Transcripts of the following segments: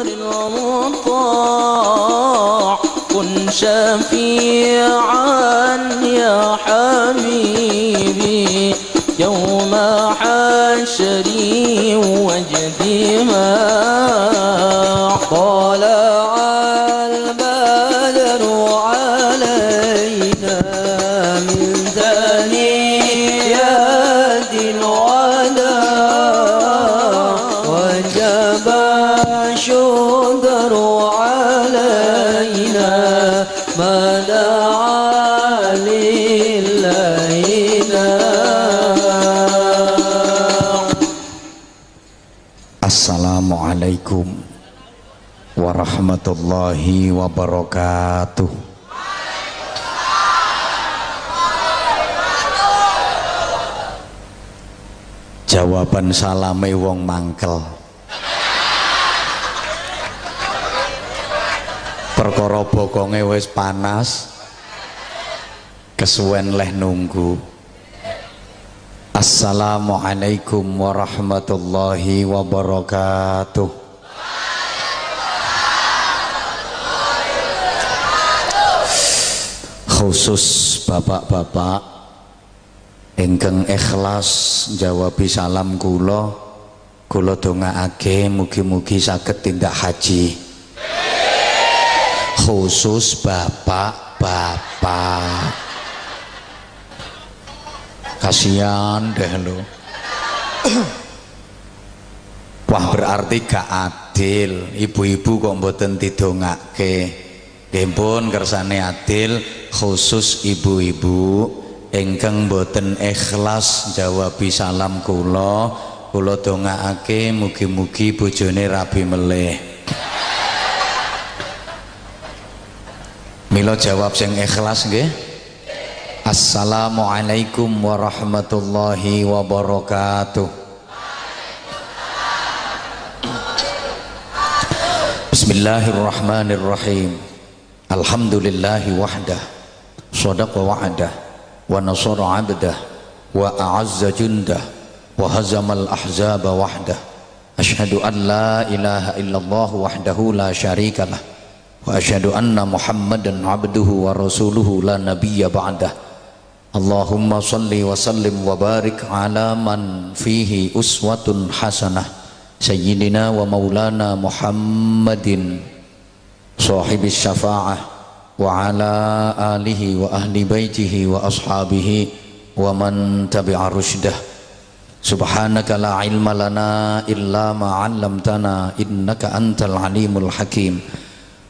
مطر ومطاع كن شفيعا يا حبيبي. يوم حشري وجدي ما قال Assalamualaikum warahmatullahi wabarakatuh. Jawaban salame wong mangkel. Perkara bokonge wis panas. Kesuwen leh nunggu. Assalamualaikum warahmatullahi wabarakatuh. Khusus bapak-bapak ingkang ikhlas jawabi salam kula kula dongaake mugi-mugi saged tindak haji. Khusus bapak-bapak kasihan deh lo wah berarti gak adil. Ibu-ibu kok mboten didongake. Nggih pun kersane adil khusus ibu-ibu. Ingkang mboten ikhlas jawabi salam kula kula dongakake mugi-mugi bojone rabi melih Milo jawab sing ikhlas nggih Assalamualaikum warahmatullahi wabarakatuh. Bismillahirrahmanirrahim. Alhamdulillahi wahdah. Sadaqa wa'adah Wa nasara abdah. Wa a'azza jundah. Wa hazamal ahzaba wahdah. Ashhadu an la ilaha illallah wahdahu la syarika lah. Wa ashhadu anna muhammadan abduhu wa rasuluhu la nabiyya ba'dah Allahumma salli wa sallim wa barik ala man fihi uswatun hasanah Sayyidina wa maulana Muhammadin Sahibis syafa'ah Wa ala alihi wa ahli baitihi wa ashabihi Wa man tabi'a rushdah Subhanaka la ilma lana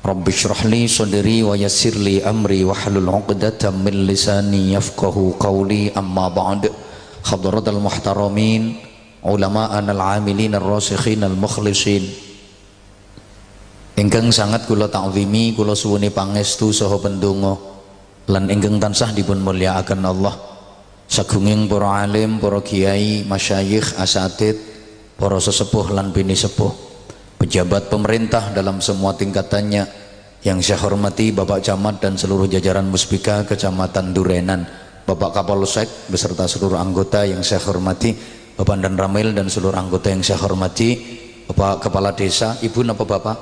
Rabbi syrah li sadri wa yassir li amri wa hlul 'uqdatam min lisani yafqahu qawli. Amma ba'd. Hadratal muhtaramin ulama'an al-amilin ar-rasikhin al-mukhlisin. Ingkang sangat kula ta'zimi kula suwuni pangestu saha pendonga. Lan ingkang tansah dipun mulyakaken Allah. Sagunging para alim para kiai masyayikh asatid para sesepuh lan bini sepuh pejabat pemerintah dalam semua tingkatannya yang saya hormati Bapak Camat dan seluruh jajaran Muspika Kecamatan Durenan Bapak Kapolsek beserta seluruh anggota yang saya hormati Bapak dan Ramil dan seluruh anggota yang saya hormati Bapak Kepala Desa Ibu apa Bapak?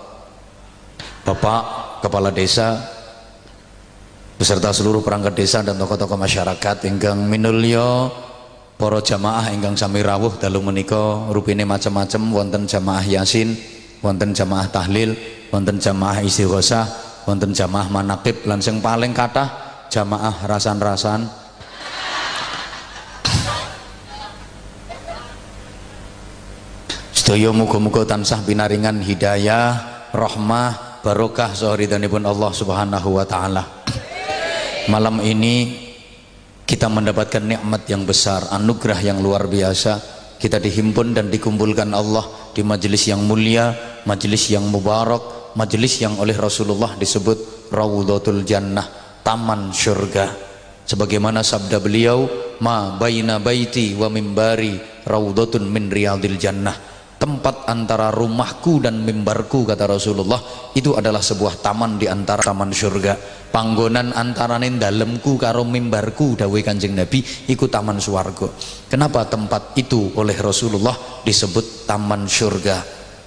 Bapak Kepala Desa beserta seluruh perangkat desa dan tokoh-tokoh masyarakat ingkang minulya para jamaah ingkang sami rawuh dalu menika rupine macam-macam wonten jamaah Yasin wonten jamaah tahlil wonten jamaah istighosah wonten jamaah manakib lan sing paling kathah jamaah rasan-rasan. Sedaya muga-muga tansah pinaringan hidayah rahmah barokah sauridanipun Allah Subhanahu wa taala. Malam ini kita mendapatkan nikmat yang besar anugerah yang luar biasa kita dihimpun dan dikumpulkan Allah di majelis yang mulia majelis yang mubarak majelis yang oleh Rasulullah disebut Rawdatul Jannah taman surga sebagaimana sabda beliau ma baina baiti wa mimbari raudhatun min riyadil jannah tempat antara rumahku dan mimbarku kata Rasulullah itu adalah sebuah taman di antara taman surga panggonan antarane dalemku karo mimbarku dawuh Kanjeng Nabi iku taman swarga. Kenapa tempat itu oleh Rasulullah disebut taman surga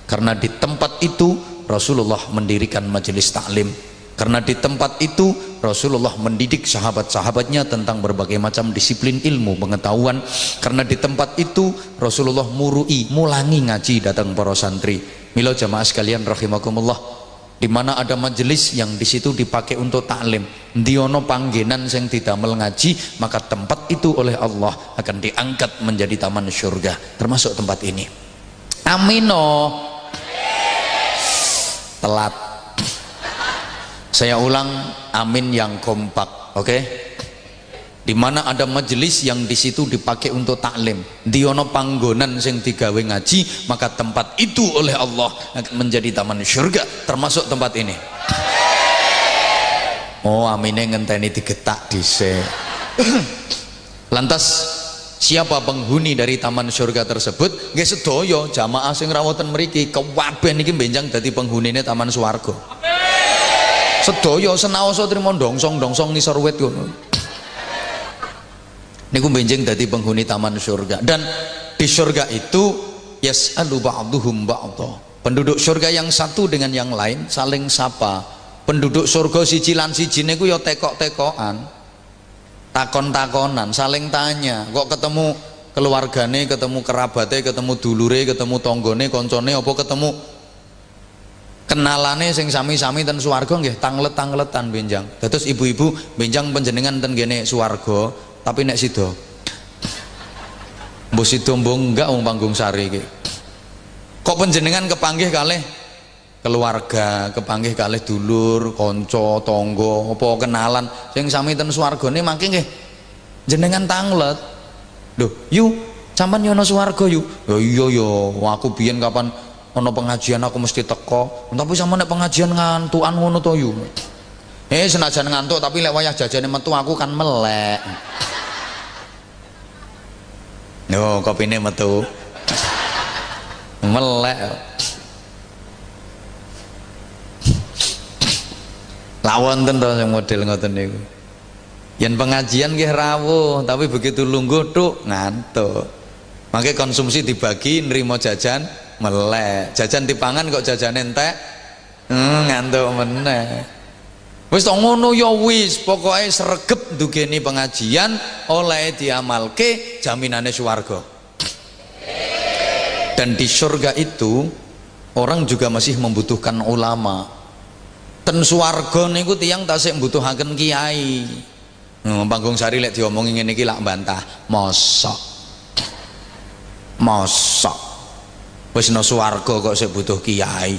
karena di tempat itu Rasulullah mendirikan majelis taklim karena di tempat itu Rasulullah mendidik sahabat-sahabatnya tentang berbagai macam disiplin ilmu pengetahuan. Karena di tempat itu Rasulullah murui mulangi ngaji datang para santri. Milo jamaah sekalian rahimakumullah. Di mana ada majelis yang di situ dipakai untuk taklim. Diono panggenan yang didamel ngaji maka tempat itu oleh Allah akan diangkat menjadi taman surga termasuk tempat ini. Amino. Telat saya ulang amin yang kompak oke? Okay? di mana ada majelis yang di situ dipakai untuk taklim. Diono panggonan sing digawe ngaji maka tempat itu oleh Allah menjadi taman surga termasuk tempat ini. Oh aminnya ngenteni digetak dise lantas siapa penghuni dari taman surga tersebut? Nggih sedoyo jamaah sing rawatan mriki kewaben iki benjang dadi penghunine taman swarga sedoyo senaoso trimo dongsong-dongsong ngisor wit ngono. Niku benjing dari penghuni taman surga dan di surga itu yas'alu ba'duhum ba'dha. Penduduk surga yang satu dengan yang lain saling sapa. Penduduk surga siji lan siji niku ya tekok-tekokan. Takon-takonan saling tanya. Kok ketemu keluargane ketemu kerabatnya ketemu dulure ketemu tonggone koncone apa ketemu kenalane sing sami-sami ten swarga nggih tanglet-tangletan benjang. Terus ibu-ibu benjang panjenengan ten gene swarga tapi nek sido mbok sido mbok enggak wong panggung sari iki. Kok penjenengan kepanggih kalih keluarga kepanggih kalih dulur konco tonggo apa kenalan. Sing sami ten swargane mangke nggih jenengan tanglet. Lho yu sampean yo ana swarga yu? Ya iya yo aku biyen kapan ana pengajian aku mesti teko. Tapi sama nek pengajian ngantukan ngono to yu eh senajan ngantuk tapi lek wayah jajane metu aku kan melek. No kopine metu. Melek. Lawon ten to sing model ngoten niku. Yen pengajian nggih rawuh tapi begitu lungguh tuk ngantuk. Makanya konsumsi dibagi nerima jajan melek. Jajan dipangan kok jajan entek? Hmm, ngantuk meneh. Wis to ngono ya wis pokoke sregep dugeni pengajian oleh diamalke jaminane swarga. Dan di surga itu orang juga masih membutuhkan ulama. Ten swarga niku tiyang tasik mbutuhaken kiai. Hmm, panggung sari lek diomongi ngene iki lak bantah. Mosok. Mosok wis no swarga kok sik butuh kiai.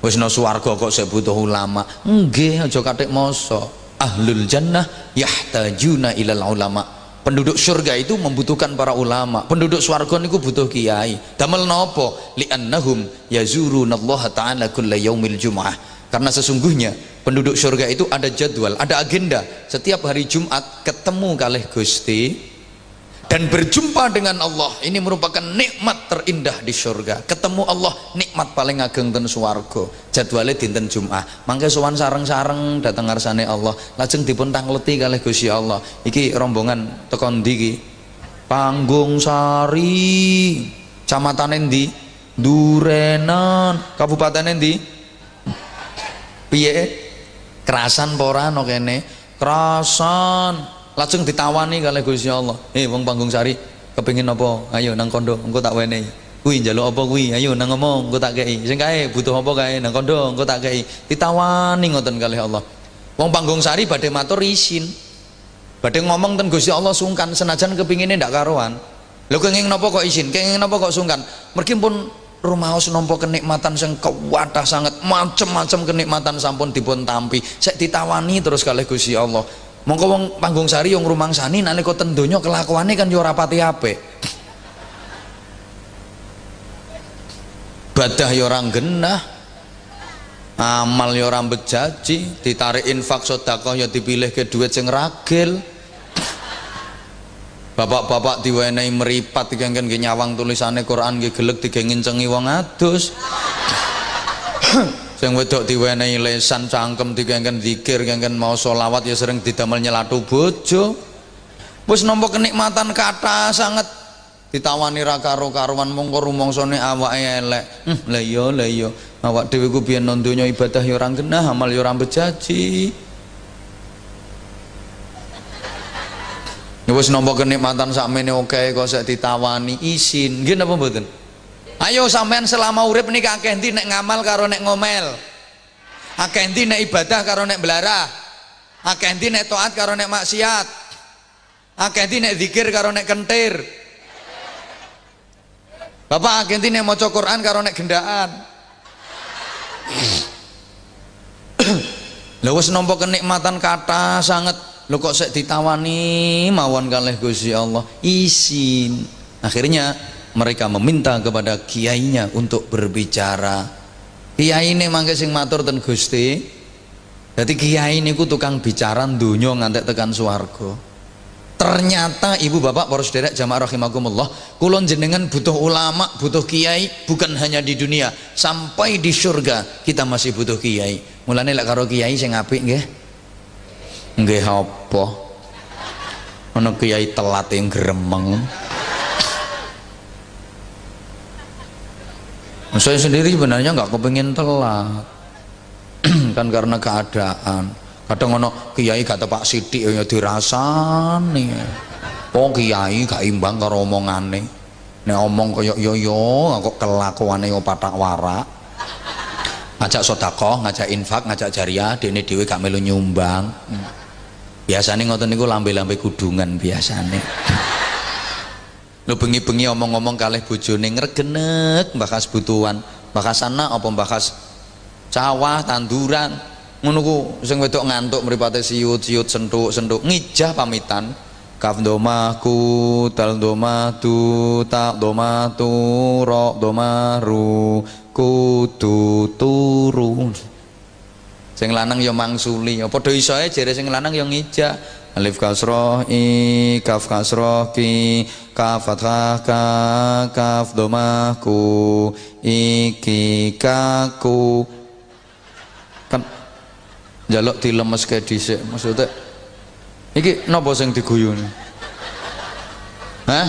Wis no swarga kok saya butuh ulama. Nggih aja katik moso ahlul jannah yahtajuna ilal ulama. Penduduk surga itu membutuhkan para ulama. Penduduk swarga niku butuh kiai. Damel nopo li'annahum yazurunallaha ta'ala kulla yaumil jum'ah. Karena sesungguhnya penduduk surga itu ada jadwal ada agenda. Setiap hari Jumat ketemu kalih Gusti dan berjumpa dengan Allah ini merupakan nikmat terindah di surga. Ketemu Allah nikmat paling ageng dan swarga. Jadwalnya dinten Jum'ah. Mangke sowan sareng-sareng datang ngarsane Allah. Lajeng dipun tangleti kalih Gusti Allah. Iki rombongan tekan ndi Panggung Sari. Camatan endi Durenan. Kabupaten endi piye? Kerasan pora no kene? Kerasan lajeng ditawani kalih Gusti Allah. Eh wong panggung sari kepengin apa? Ayo nang kondo engko tak wenehi kuwi njaluk apa kuwi? Ayo nang ngomong engko tak kei. Sing kae butuh apa kae? Nang kondo engko tak kei. Ditawani ngoten kalih Allah. Wong panggung sari badhe matur isin. Badhe ngomong ten Gusti Allah sungkan. Senajan kepingine ndak karuan. Lho kenging napa kok isin? Kenging napa kok sungkan? Mergi pun rumaos nampa kenikmatan sing kuwatah sangat. Macem-macem kenikmatan sampun dipun tampi. Sek ditawani terus kalih Gusti Allah mongko wong panggung sari yang rumangsani nalika ten donya kelakuane kan yo ora pati badah yo ora genah amal yo ora bejaji ditarik infak sedekah yo dipilih ke duit sing ragil. Bapak-bapak diwenehi meripat digengken nggih nyawang tulisane Quran nggih gelek digengincengi wong adus sing wedok diwenehi lesan cangkem dikengken zikir kengken mau solawat ya sering didamel nyelatu bojo. Wis nampa kenikmatan kata sangat ditawani ra karo karuan mongko rumangsane awake elek. Hm iya lah iya. Awak dhewe ku biyen nang donya ibadah ya ora genah amal ya ora bejaji Ya wis nampa kenikmatan sakmene oke kok sik ditawani isin. Nggih napa? Ayo sampean selama urip niki akeh ndi nek ngamal karo nek ngomel. Akeh ndi nek ibadah karo nek belarah. Akeh ndi nek taat karo nek maksiat. Akeh ndi nek zikir karo nek kentir. Bapak akeh ndi nek maca Quran karo nek gendaan. Lha wis nampa kenikmatan kata sangat lo kok saya ditawani mawon kalih Gusti Allah izin akhirnya mereka meminta kepada kiainya untuk berbicara. Kiai ini mangke sing matur ten Gusti. Jadi kiai ini ku tukang bicara dunia ngantek tekan suarga ternyata ibu bapak poros derek jamaah rahimakumullah kulon jenengan butuh ulama butuh kiai bukan hanya di dunia sampai di surga kita masih butuh kiai. Mulane lek karo kiai sing apik nggih. Nggih apa? Ana kiai telat yang gremeng saya sendiri sebenarnya nggak kepingin telat. Kan karena keadaan. Kadang ono kiai kata Pak Sidik ya dirasani. Oh kiai gak imbang karo omongane. Nek omong kaya yo yo kok kelakuane yo patak warak. Ngajak sodakoh ngajak infak ngajak jariah dene dhewe gak melu nyumbang. Hmm. Biasanya ngoten niku lambe-lambe kudungan biasanya lu bengi-bengi omong-omong kalih bojone ngregenek bahas butuhan bahas anak apa bahas sawah tanduran. Ku sing wedok ngantuk mripate siut-siut sentuk-sentuk ngijah pamitan. Kaf domaku tal domatu tak domatu ro domaru kudu turu. Sing lanang ya mangsuli ya padha isoe jere sing lanang ya ngija alif kasroh i kaf kasroh ki kaf fathah ka kaf domah ku iki kaku kan jaluk dilemeske dhisik maksudnya iki napa sing diguyuni? Hah?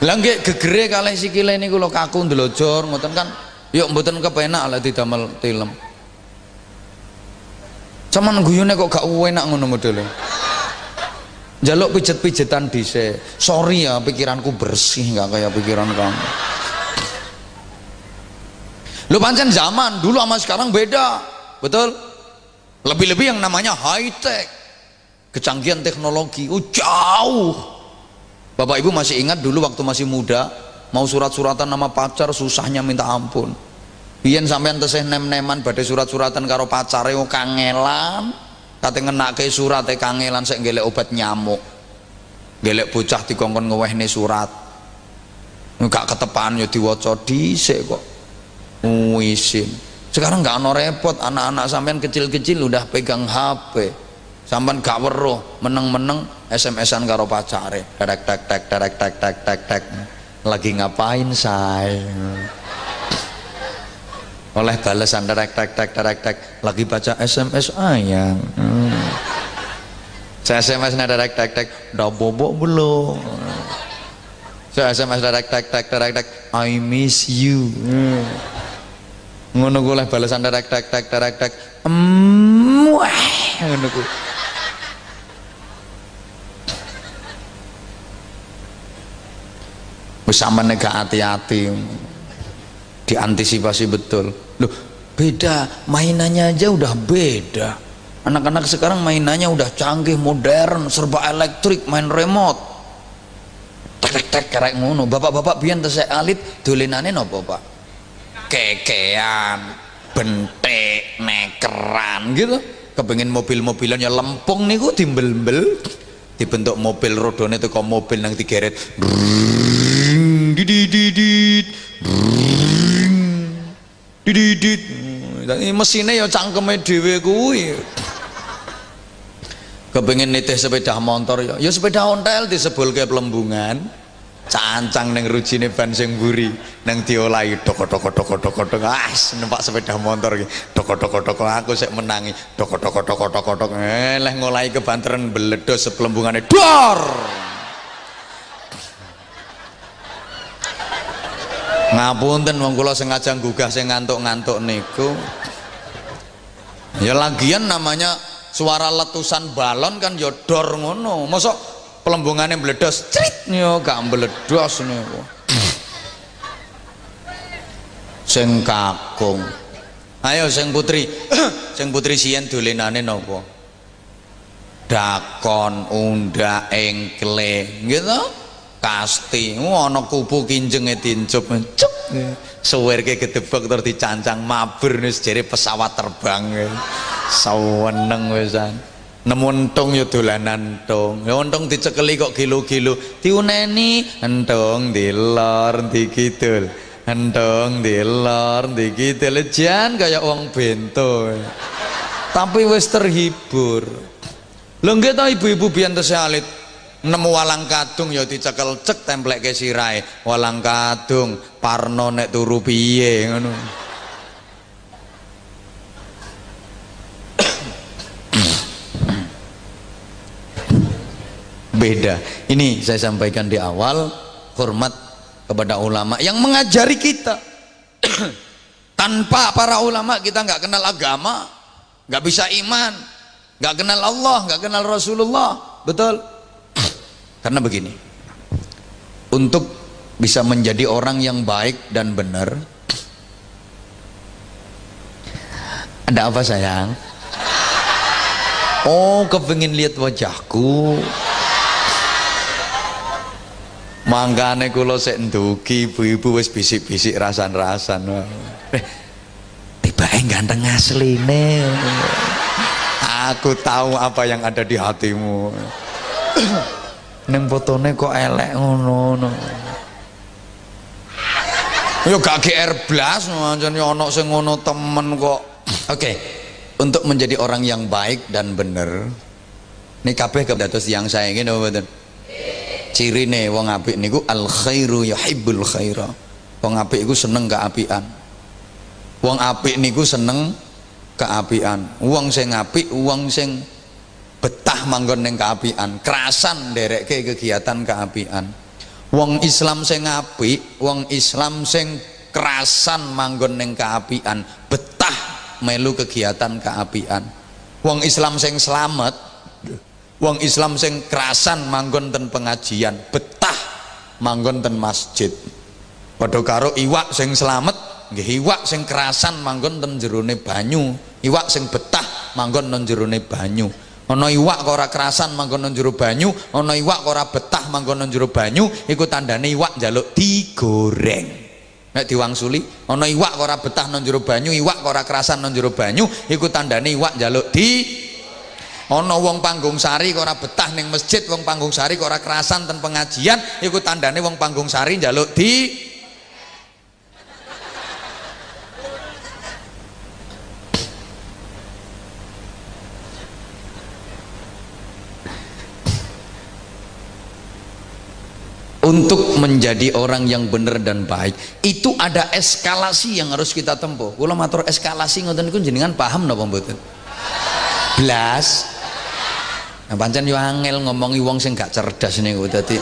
Lah nggih gegere kalih sikile niku lho kaku ndelojor ngoten kan? Yuk mboten kepenak lah didamel tilem. Cuman guyune kok gak enak ngono modele. Jaluk pijet-pijetan dhisik. Sorry ya pikiranku bersih nggak kayak pikiran kamu. Lu pancen zaman dulu sama sekarang beda. Betul? Lebih-lebih yang namanya high tech. Kecanggihan teknologi oh, jauh. Bapak Ibu masih ingat dulu waktu masih muda mau surat-suratan nama pacar susahnya minta ampun biyen sampean tesih nem-neman badhe surat-suratan karo pacare kangelan kate ngenake surate kangelan sik golek obat nyamuk. Golek bocah dikongkon ngewehne surat. Gak ketepan ya diwaca dhisik kok. Wisin sekarang gak ono repot anak-anak sampean kecil-kecil udah pegang HP sampean gak weruh meneng-meneng SMS-an karo pacare. Tek tek tek tek tek tek tek tek. Lagi ngapain say oleh balasan terek tek tek terek tek lagi baca SMS ayang hmm. saya SMS nya terek tek tek udah bobok belum saya SMS terek tek tek terek tek I miss you hmm. ngono gue oleh balasan terek tek tek terek tek hmm, wah ngono gue wis sampeyan hati-hati diantisipasi betul loh beda. Mainannya aja udah beda. Anak-anak sekarang mainannya udah canggih modern serba elektrik main remote. Tek tek kerek ngono. Bapak-bapak biyen tesek alit dolenane napa pak? Kekean bentek nekeran gitu. Kepengen mobil-mobilannya lempung niku dimbel-bel dibentuk mobil rodone itu kok mobil nang digeret. Didididit dididit. Mesinnya ya cangkeme dhewe kuwi. Kepengen nitih sepeda motor ya. Ya sepeda ontel disebulke pelembungan. Cancang neng rujine ban sing mburi. Neng diolahi doko doko doko doko doko ah numpak sepeda motor iki. Doko doko doko aku sik menangi. Doko doko doko doko doko eh leh ngolahi kebanteran beledos sepelembungane dor ngapunten wong kula sengaja gugah sing ngantuk-ngantuk niku. Ya lagian namanya suara letusan balon kan ya dor ngono. Mosok pelembungannya meledos crit yo gak meledos niku. Sing kakung. Ayo sing putri sing putri siyen dolenane napa? Dakon unda engkle gitu kasti. Ana kupu kinjenge dincup. Cuk. Suwerke gedebek terus dicancang mabur wis jere pesawat terbang. Saweneng wisan nemu entung ya dolanan entung. Ya entung dicekeli kok gilo-gilo diuneni entung dilor dikidul entung dilor dikidul jan kaya wong bento. Tapi wis terhibur. Lho nggih ibu-ibu biyen alit nemu walang kadung ya dicekel cek ke sirai walang kadung parno nek turu piye ngono. Beda. Ini saya sampaikan di awal hormat kepada ulama yang mengajari kita. Tanpa para ulama kita nggak kenal agama nggak bisa iman nggak kenal Allah nggak kenal Rasulullah. Betul karena begini untuk bisa menjadi orang yang baik dan benar ada apa sayang? Oh kepingin lihat wajahku. Mangkane kula sik ndugi ibu-ibu wis bisik-bisik rasan-rasan. Eh, tibake ganteng asline. Aku tahu apa yang ada di hatimu neng fotone kok elek ngono no. yo gak GR blas mancen yo ono sing ngono temen kok oke okay. untuk menjadi orang yang baik dan bener ini kabeh kedados yang saya ingin apa betul cirine wong apik niku al khairu yuhibbul khaira wong apik iku seneng keapian wong apik niku seneng keapian wong sing apik wong sing betah manggon ning keapian kerasan nderekke kegiatan keapian wong Islam sing apik wong Islam sing kerasan manggon ning keapian betah melu kegiatan keapian wong Islam sing selamat Wong Islam sing kerasan manggon ten pengajian, betah manggon ten masjid. Padha karo iwak sing selamat, nggih iwak sing kerasan manggon ten jerone banyu, iwak sing betah manggon ten jerone banyu. Ana iwak kok ora kerasan manggon nang jero banyu, ana iwak kok ora betah manggon nang jero banyu, iku tandane iwak njaluk digoreng. Nek diwangsuli, ana iwak kok ora betah nang jero banyu, iwak kok ora kerasan nang jero banyu, iku tandane iwak njaluk di ana wong panggung sari kok ora betah ning masjid wong panggung sari kok ora kerasan ten pengajian iku tandane wong panggung sari njaluk di untuk menjadi orang yang benar dan baik itu ada eskalasi yang harus kita tempuh kalau matur eskalasi ngoten niku jenengan paham napa mboten blas Nah, pancen yo angel ngomongi wong sing gak cerdas niku dadi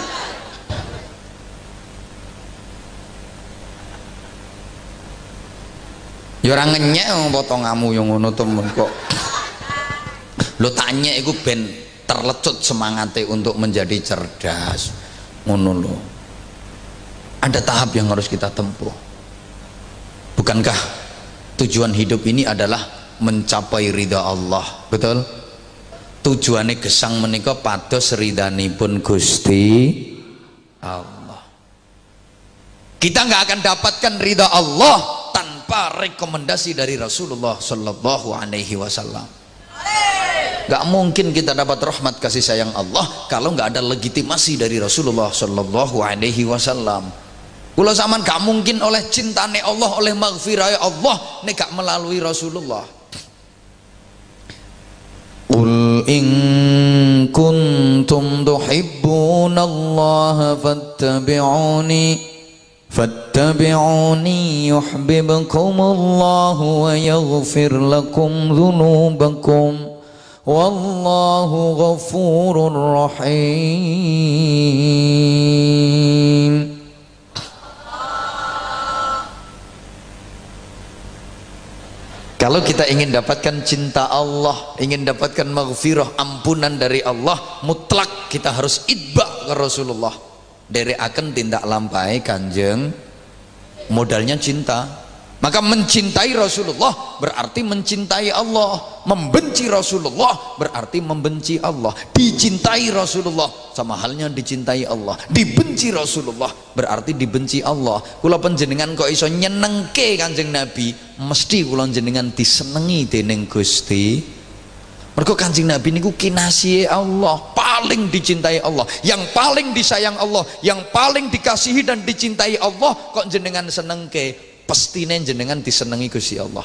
Ya ora ngenyek wong potongamu yo ngono temen kok. Lo tanya iku ben terlecut semangatnya untuk menjadi cerdas. Ngono. Ada tahap yang harus kita tempuh. Bukankah tujuan hidup ini adalah mencapai ridha Allah? Betul? tujuannya gesang menika pados ridhanipun Gusti Allah kita nggak akan dapatkan ridha Allah tanpa rekomendasi dari Rasulullah Shallallahu Alaihi Wasallam nggak mungkin kita dapat rahmat kasih sayang Allah kalau nggak ada legitimasi dari Rasulullah Shallallahu Alaihi Wasallam Kula zaman gak mungkin oleh cintane Allah oleh maghfirah Allah nek gak melalui Rasulullah قل إن كنتم تحبون الله فاتبعوني فاتبعوني يحببكم الله ويغفر لكم ذنوبكم والله غفور رحيم Kalau kita ingin dapatkan cinta Allah, ingin dapatkan maghfirah, ampunan dari Allah, mutlak kita harus idba ke Rasulullah. Dari akan tindak lampai kanjeng, modalnya cinta, maka mencintai Rasulullah berarti mencintai Allah. Membenci Rasulullah berarti membenci Allah. Dicintai Rasulullah sama halnya dicintai Allah. Dibenci Rasulullah berarti dibenci Allah. Kula panjenengan kok iso nyenengke Kanjeng Nabi, mesti kula jenengan disenengi dening Gusti. Mergo Kanjeng Nabi niku kinasihe Allah, paling dicintai Allah, yang paling disayang Allah, yang paling dikasihi dan dicintai Allah kok jenengan senengke pestine jenengan disenengi Gusti Allah.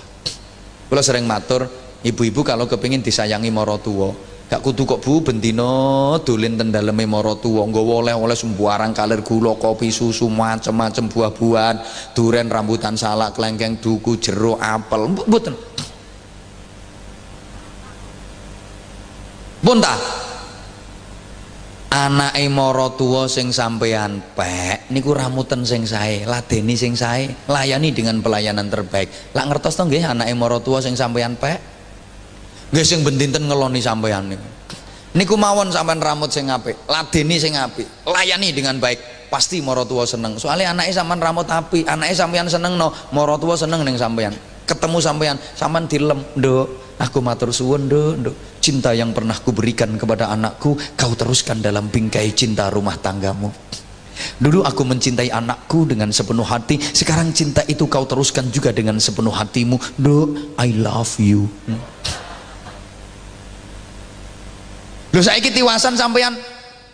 Kula sering matur ibu-ibu kalau kepingin disayangi mara tua gak kudu kok bu bendino dolen ten daleme mara tua nggawa oleh-oleh sembarang kalir gula kopi susu macem-macem buah-buahan duren rambutan salak kelengkeng duku jeruk apel. Mboten. Pun anake mara tuwa sing sampean pek niku ramuten sing sae ladeni sing sae layani dengan pelayanan terbaik. Lak ngertos to nggih anake mara tuwa sing sampean pek nggih sing bendinten ngeloni sampean niku. Niku mawon sampean ramut sing apik ladeni sing apik layani dengan baik. Pasti mara tuwa seneng. Soalnya anake sampean ramut api anake sampean seneng no mara tuwa seneng ning sampean ketemu sampean sampean dilem nduk Aku matur suwun do, cinta yang pernah kuberikan kepada anakku kau teruskan dalam bingkai cinta rumah tanggamu. Dulu aku mencintai anakku dengan sepenuh hati, sekarang cinta itu kau teruskan juga dengan sepenuh hatimu. Do, I love you. Lho saiki tiwasan sampean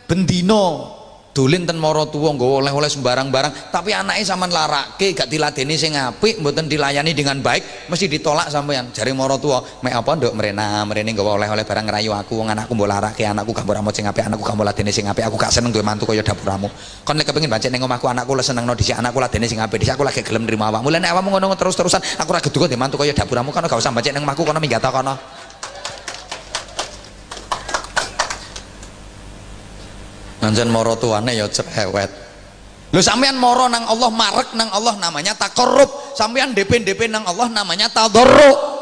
bendino dolen ten mara tuwa nggawa oleh-oleh sembarang barang tapi anaknya sampean larake gak diladeni sing apik mboten dilayani dengan baik mesti ditolak sampean. Jare mara tuwa mek apa nduk mrena? Mrene nggawa oleh-oleh barang ngerayu aku wong anakku mbok larake anakku gak mbok sing apik anakku gak mbok ladeni sing apik aku gak seneng duwe mantu kaya dapuramu. Kon nek kepengin bancet ning omahku anakku le senengno dhisik anakku ladeni sing apik dhisik aku lagi gelem nrimo awakmu. Lha nek awakmu ngono terus-terusan aku ra geduga duwe mantu kaya dapuramu kan gak usah bancet ning omahku kono minggat kono Nanjen moro tuane ya cerewet. Lho sampean moro nang Allah marek nang Allah namanya takorup. Sampean DP-DP nang Allah namanya tadarru.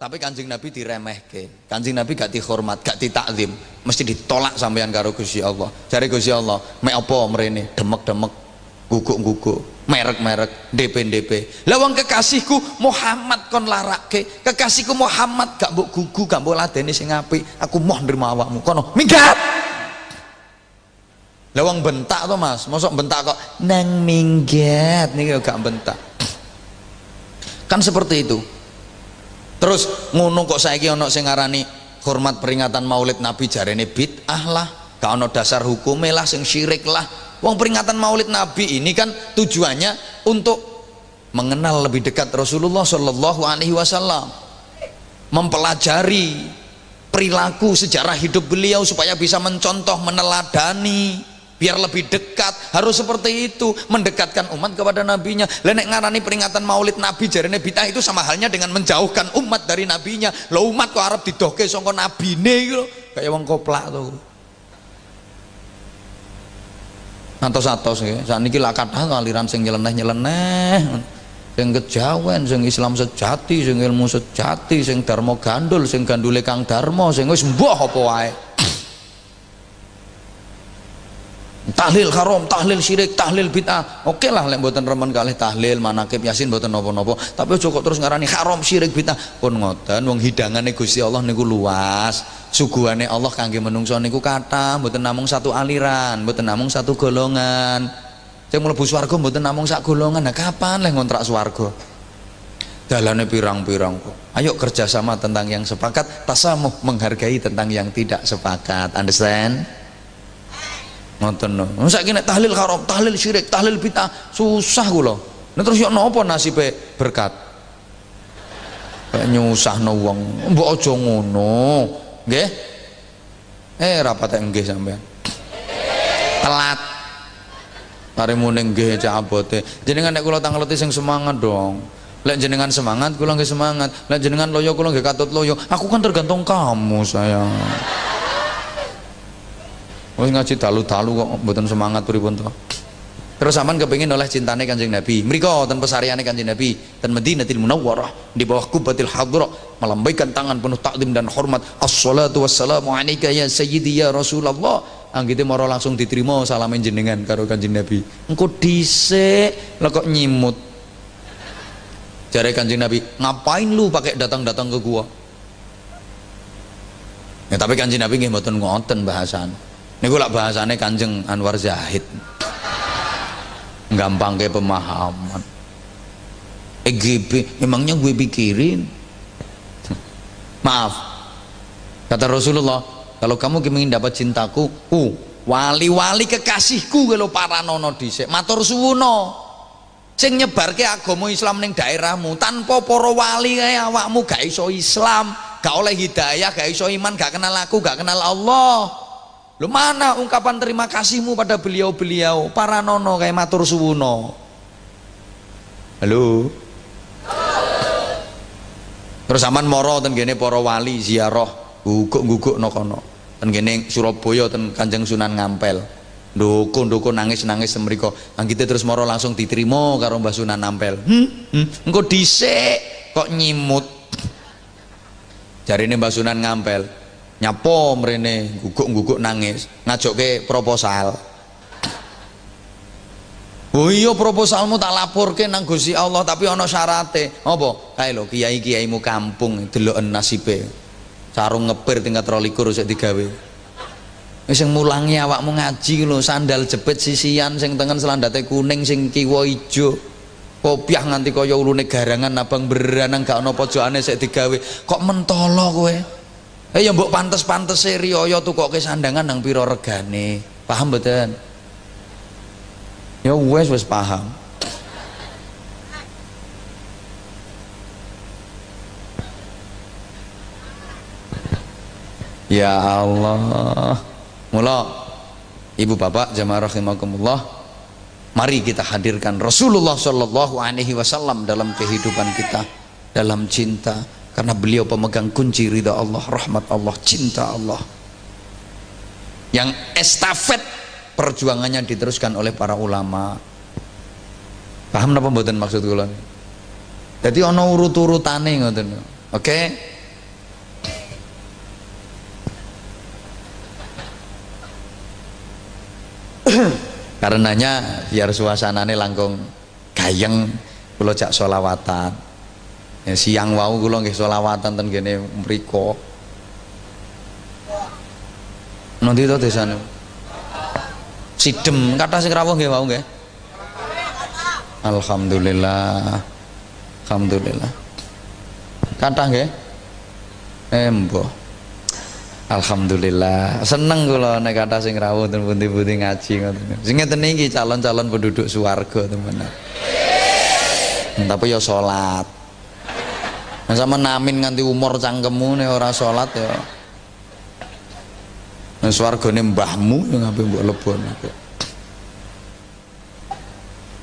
Tapi Kanjeng Nabi diremehke. Kanjeng Nabi gak dihormat, gak ditakzim. Mesti ditolak sampean karo Gusti Allah. Cari Gusti Allah, mek apa mrene? Demek-demek, guguk-guguk, merek-merek, DP-DP. Lah wong kekasihku Muhammad kon larake. Kekasihku Muhammad gak mbok gugu, gak mbok ladeni sing apik. Aku moh nrimo awakmu. Kono, minggat. Lawang bentak tuh mas, masuk bentak kok neng minggat nih gak bentak. Kan seperti itu. Terus ngono kok saya ono sing ngarani hormat peringatan Maulid Nabi jarene bid'ah lah, gak ono dasar hukumnya lah sing syirik lah. Wong peringatan Maulid Nabi ini kan tujuannya untuk mengenal lebih dekat Rasulullah Shallallahu Alaihi Wasallam, mempelajari perilaku sejarah hidup beliau supaya bisa mencontoh meneladani biar lebih dekat. Harus seperti itu. Mendekatkan umat kepada nabinya. Lenek ngarani peringatan maulid nabi jarene bid'ah itu sama halnya dengan menjauhkan umat dari nabinya. Lo umat kok Arab didoke songko nabine gitu kayak wong koplak tuh atos-atos ya. Saat ini lah kata aliran sing nyeleneh-nyeleneh. Sing kejawen sing Islam sejati sing ilmu sejati sing dharma gandul sing gandule Kang Darmo sing wis mbah apa wae tahlil haram, tahlil syirik, tahlil bid'ah. Oke lah lek mboten remen kalih tahlil, manakib yasin mboten napa-napa. Tapi aja kok terus ngarani haram, syirik, bid'ah. Pun ngoten wong hidangane Gusti Allah niku luas. Suguhane Allah kangge menungso niku kathah, mboten namung satu aliran, mboten namung satu golongan. Sing mlebu swarga mboten namung sak golongan. Nah kapan leh ngontrak swarga? Dalane pirang-pirang kok. Ayo kerjasama tentang yang sepakat, tasamuh menghargai tentang yang tidak sepakat. Understand? Ngoten no saiki nek tahlil haram tahlil syirik tahlil bid'ah susah kula nek terus yo napa nasibe berkat kayak nyusahno wong mbok aja ngono nggih eh rapat nggih sampean telat Mari muning nggih cak abote. Jenengan nek kula tangleti sing semangat dong. Lek jenengan semangat, kula nggih semangat. Lek jenengan loyo, kula nggih katut loyo. Aku kan tergantung kamu, sayang. Oh ngaji dalu-dalu kok mboten semangat pripun to. Terus aman kepingin oleh cintane kanjeng Nabi. Mereka dan pesariane kanjeng Nabi dan Madinatil Munawwarah di bawah kubatil hadra melambaikan tangan penuh takdim dan hormat. Assalatu wassalamu alayka ya sayyidi ya Rasulullah. Anggite moro langsung diterima salamin jenengan karo kanjeng Nabi. Engko dhisik lah kok nyimut. Jare kanjeng Nabi, ngapain lu pakai datang-datang ke gua? Ya tapi kanjeng Nabi nggih mboten ngoten bahasan. Niku lak bahasane Kanjeng Anwar Zahid. Gampang kayak pemahaman EGB emangnya gue pikirin? Maaf. Kata Rasulullah kalau kamu ingin dapat cintaku uh wali-wali kekasihku kalau para nono dhisik matur suwuno. Sing nyebarke agama Islam ning daerahmu tanpa para wali kaya awakmu gak iso Islam gak oleh hidayah gak iso iman gak kenal aku gak kenal Allah Lu mana ungkapan terima kasihmu pada beliau-beliau para nono kayak matur suwuno? Halo. Terus aman moro ten gene para wali ziarah guguk-guguk no kono. Ten gene Surabaya ten Kanjeng Sunan Ngampel. Ndoko ndoko nangis nangis semriko. Nang kita terus moro langsung diterima karo Mbah Sunan Ngampel. Hmm, hmm. engko dhisik kok nyimut. Jarine Mbah Sunan Ngampel nyapo mrene guguk-guguk nangis ngajokke proposal Oh iya proposalmu tak laporke nang Gusti Allah tapi ana syarate. Apa? Kae lho kiai-kiaimu kampung deloken nasibe. Sarung ngepir tingkat 22 sik digawe. Wis sing mulangi awakmu ngaji lho, sandal jepit sisian sing tengen selandate kuning sing kiwa ijo. Kopiah nganti kaya ulune garangan abang beranang gak ana pojokane sik digawe. Kok mentolo kowe? Eh ya mbok pantes-pantes e riyaya tukoke sandangan nang pira regane. Paham mboten? Ya wes wes paham. Ya Allah. Mula Ibu Bapak jamaah rahimakumullah, mari kita hadirkan Rasulullah Shallallahu alaihi wasallam dalam kehidupan kita, dalam cinta, karena beliau pemegang kunci ridha Allah rahmat Allah cinta Allah. Yang estafet perjuangannya diteruskan oleh para ulama. Paham apa mboten maksud kula? Jadi ana urut-urutane ngoten. Oke? Okay? karenanya biar suasananya langkung gayeng kula jak solawatan ya, siang wau kula nggih selawatan ten kene mriku nanti to desane? Sidem kata sing rawuh nggih wau nggih. Alhamdulillah Alhamdulillah. Kata nggih? Eh mbah Alhamdulillah. Seneng kula nek kata sing rawuh ten pundi-pundi ngaji ngoten. Sing ngeten iki calon-calon penduduk swarga teman tapi ya salat Nah, sama namin nganti umur cangkemmu nih ora sholat ya. Nah, swargane mbahmu yang ngapain mbok lebon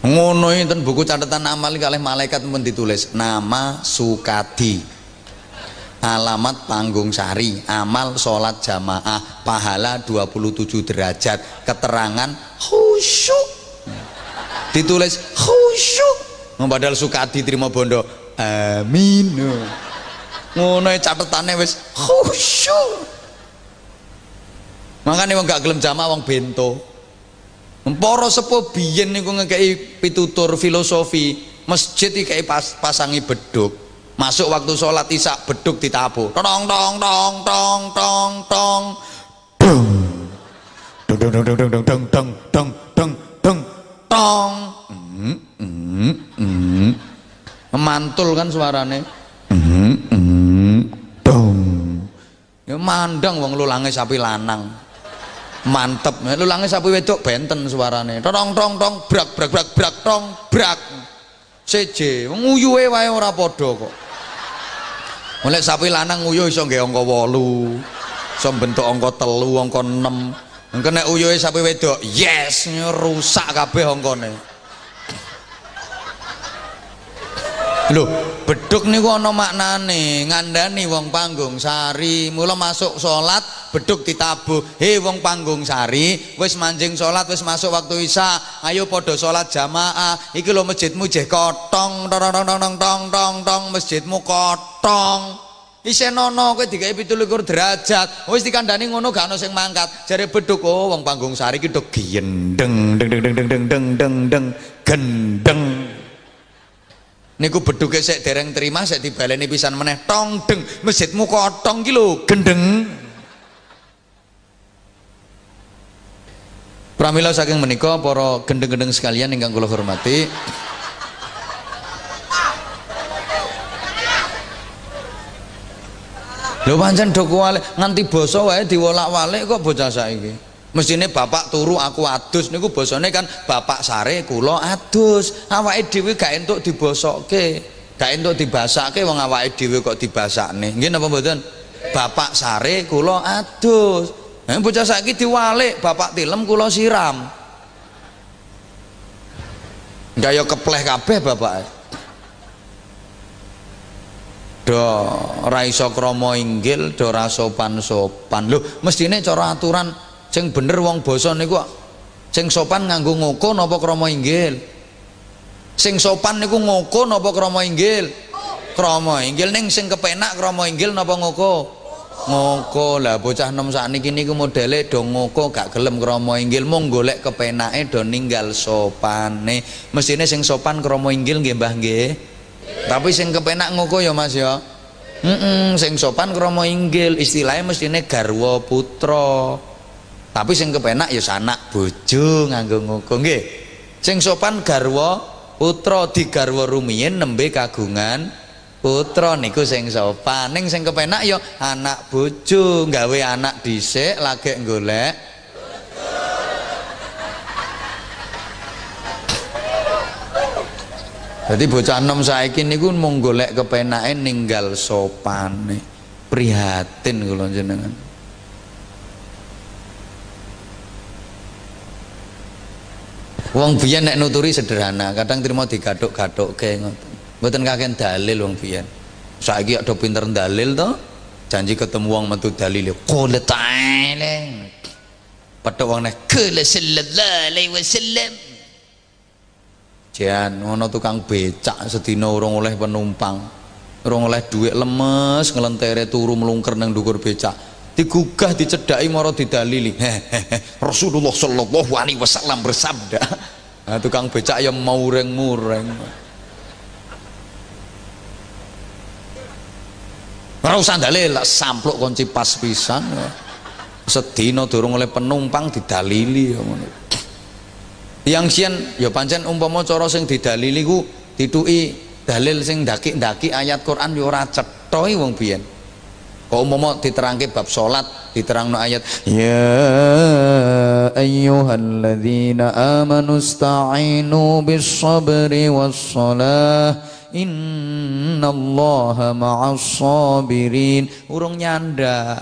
Ngono ten buku catatan amal kalih malaikat pun ditulis nama Sukadi. Alamat Panggung Sari, amal sholat jamaah, pahala 27 derajat, keterangan khusyuk. Ditulis khusyuk. Padahal Sukadi terima bondo amin ngono catetane wis khusyuk. Makanya wong gak gelem jamaah wong bento. Para sepuh biyen niku ngekei pitutur filosofi masjid iki pas, pasangi beduk masuk waktu sholat isak beduk ditabuh tong tong tong tong tong tong. Dong dong dong dong dong dong dong dong dong dong dong tong mm, mm, mm mantul kan suarane. Mm, mm, dong. Ya mandang wong lulange sapi lanang. Mantep. Lulange sapi wedok benten suarane. Tong tong tong. Brak brak brak brak tong. Brak. Seje wong uyuhe wae ora padha kok. Mulai sapi lanang uyuh iso nggih angka 8 iso bentuk angka 3 angka 6 engko nek uyuhe sapi wedok. Yes rusak kabeh angkane Loh, beduk niku ana maknane? Ngandani wong panggung sari mula masuk salat beduk ditabuh. He wong panggung sari wis manjing salat wis masuk waktu isya ayo padha salat jamaah. Iki lho masjidmu jeh kotong tong tong tong tong tong tong masjidmu kotong. Isih nono kowe digawe 17 derajat. Wis dikandani ngono gak ono sing mangkat. Jare beduk oh wong panggung sari ki do gendeng deng deng deng deng deng deng deng deng gendeng niku beduke sik dereng terima sik dibaleni pisan meneh. Tong deng. Masjidmu kotong ki lho gendeng. Pramila saking menika para gendeng-gendeng sekalian ingkang kula hormati. Lho pancen do nganti basa wae diwolak-walik kok bocah saiki. Mestine bapak turu aku adus niku basane kan bapak sare kula adus. Awake dhewe gak entuk dibosokke. Gak entuk dibasake wong awake dhewe kok dibasakne. Nggih napa mboten? Bapak sare kula adus. Nah, bocah saiki diwalik, bapak tilem kula siram. Gaya kepleh kabeh bapak do ora iso krama inggil do ora sopan-sopan lho mestine cara aturan sing bener wong basa niku sing sopan nganggo ngoko napa krama inggil? Sing sopan niku ngoko napa krama inggil? Krama inggil ning sing kepenak krama inggil napa ngoko? Ngoko. Lah bocah nom sakniki niku modele do ngoko gak gelem krama inggil. Mung golek kepenake do ninggal sopane. Mestine sing sopan krama inggil Mbah nggih. Tapi sing kepenak ngoko ya Mas ya. Mm -mm, sing sopan kromo inggil. Istilahnya mestine garwa putra tapi sing kepenak ya sanak bojo nganggo ngoko nggih sing sopan garwa putra digarwa rumiyin nembe kagungan putra niku sing sopan ning sing kepenak ya anak bojo gawe anak dhisik lagi golek Jadi bocah nom saiki niku mung golek kepenake ninggal sopane. Prihatin kula jenengan. Wong biyen nek nuturi sederhana, kadang trimo digathuk-gathukke ngoten. Mboten kakek dalil wong biyen. Saiki ada pinter dalil to, janji ketemu wong metu dalil qul ta'ala. Padha wong nek qul sallallahu alaihi wasallam Jan ngono tukang becak sedina urung oleh penumpang. Urung oleh dhuwit lemes nglentere turu mlungker nang dhuwur becak. Digugah dicedhaki mara didalili. Rasulullah sallallahu alaihi wasallam bersabda. Nah, tukang becak ya maureng-mureng. Ora usah dalil sampluk kunci pas pisan. Sedina durung oleh penumpang didalili ya yang sian ya pancen umpama cara sing didalili ku dituki dalil sing daki-daki ayat Quran ya ora cetha wong biyen kok umpama diterangke bab salat diterangno ayat ya ayyuhalladzina amanu sta'inu bis sabri was salah innallaha ma'as sabirin urung nyanda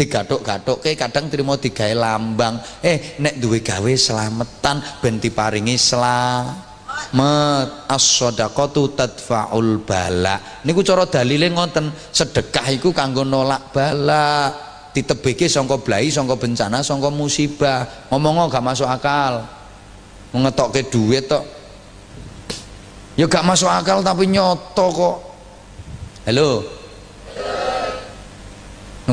digathuk-gathukke kadang trimo digawe lambang. Eh nek duwe gawe selametan ben diparingi slamet as-shadaqatu tadfa'ul bala. Niku cara dalile ngoten sedekah iku kanggo nolak bala. Ditebeke sangka blai sangka bencana sangka musibah. Ngomong gak masuk akal. Ngetokke duit tok. Ya gak masuk akal tapi nyoto kok. Halo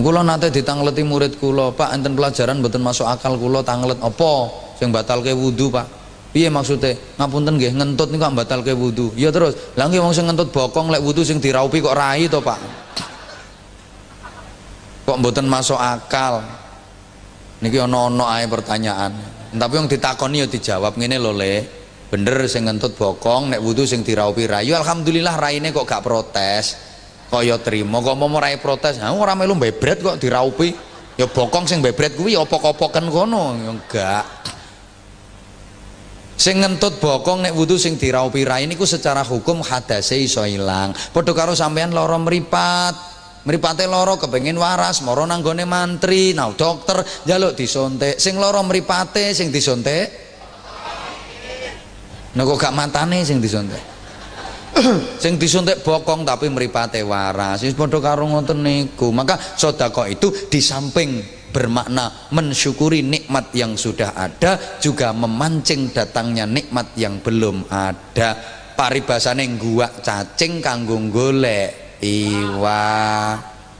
kula nate ditangleti murid kula Pak enten pelajaran mboten masuk akal kula tanglet apa? Sing batalke wudu Pak. Piye maksude? Ngapunten nggih ngentut niku batalke wudu. Ya terus lha nggih wong sing ngentut bokong lek wudu sing diraupi kok rai to Pak? Kok mboten masuk akal? Niki ana-ana ae pertanyaan. Tapi yang ditakoni ya dijawab ngene lho Le. Bener sing ngentut bokong nek wudu sing diraupi rai. Alhamdulillah raine kok gak protes kaya trimo. Kok mau rai protes? Ha ora melu bebret kok diraupi. Ya bokong sing bebret kuwi ya opok-opoken kono. Ya enggak. Sing ngentut bokong nek wudu sing diraupi rai niku secara hukum hadase iso ilang. Padha karo sampean lara mripat. Mripate loro kepengin waras moro nanggone mantri nah dokter njaluk disontek. Sing loro mripate sing disontek. Nek kok gak matane sing disontek sing disuntik bokong tapi mripate waras. Wis padha karo ngoten niku. Maka sedekah itu di samping bermakna mensyukuri nikmat yang sudah ada juga memancing datangnya nikmat yang belum ada. Paribasane gua cacing kanggo golek iwa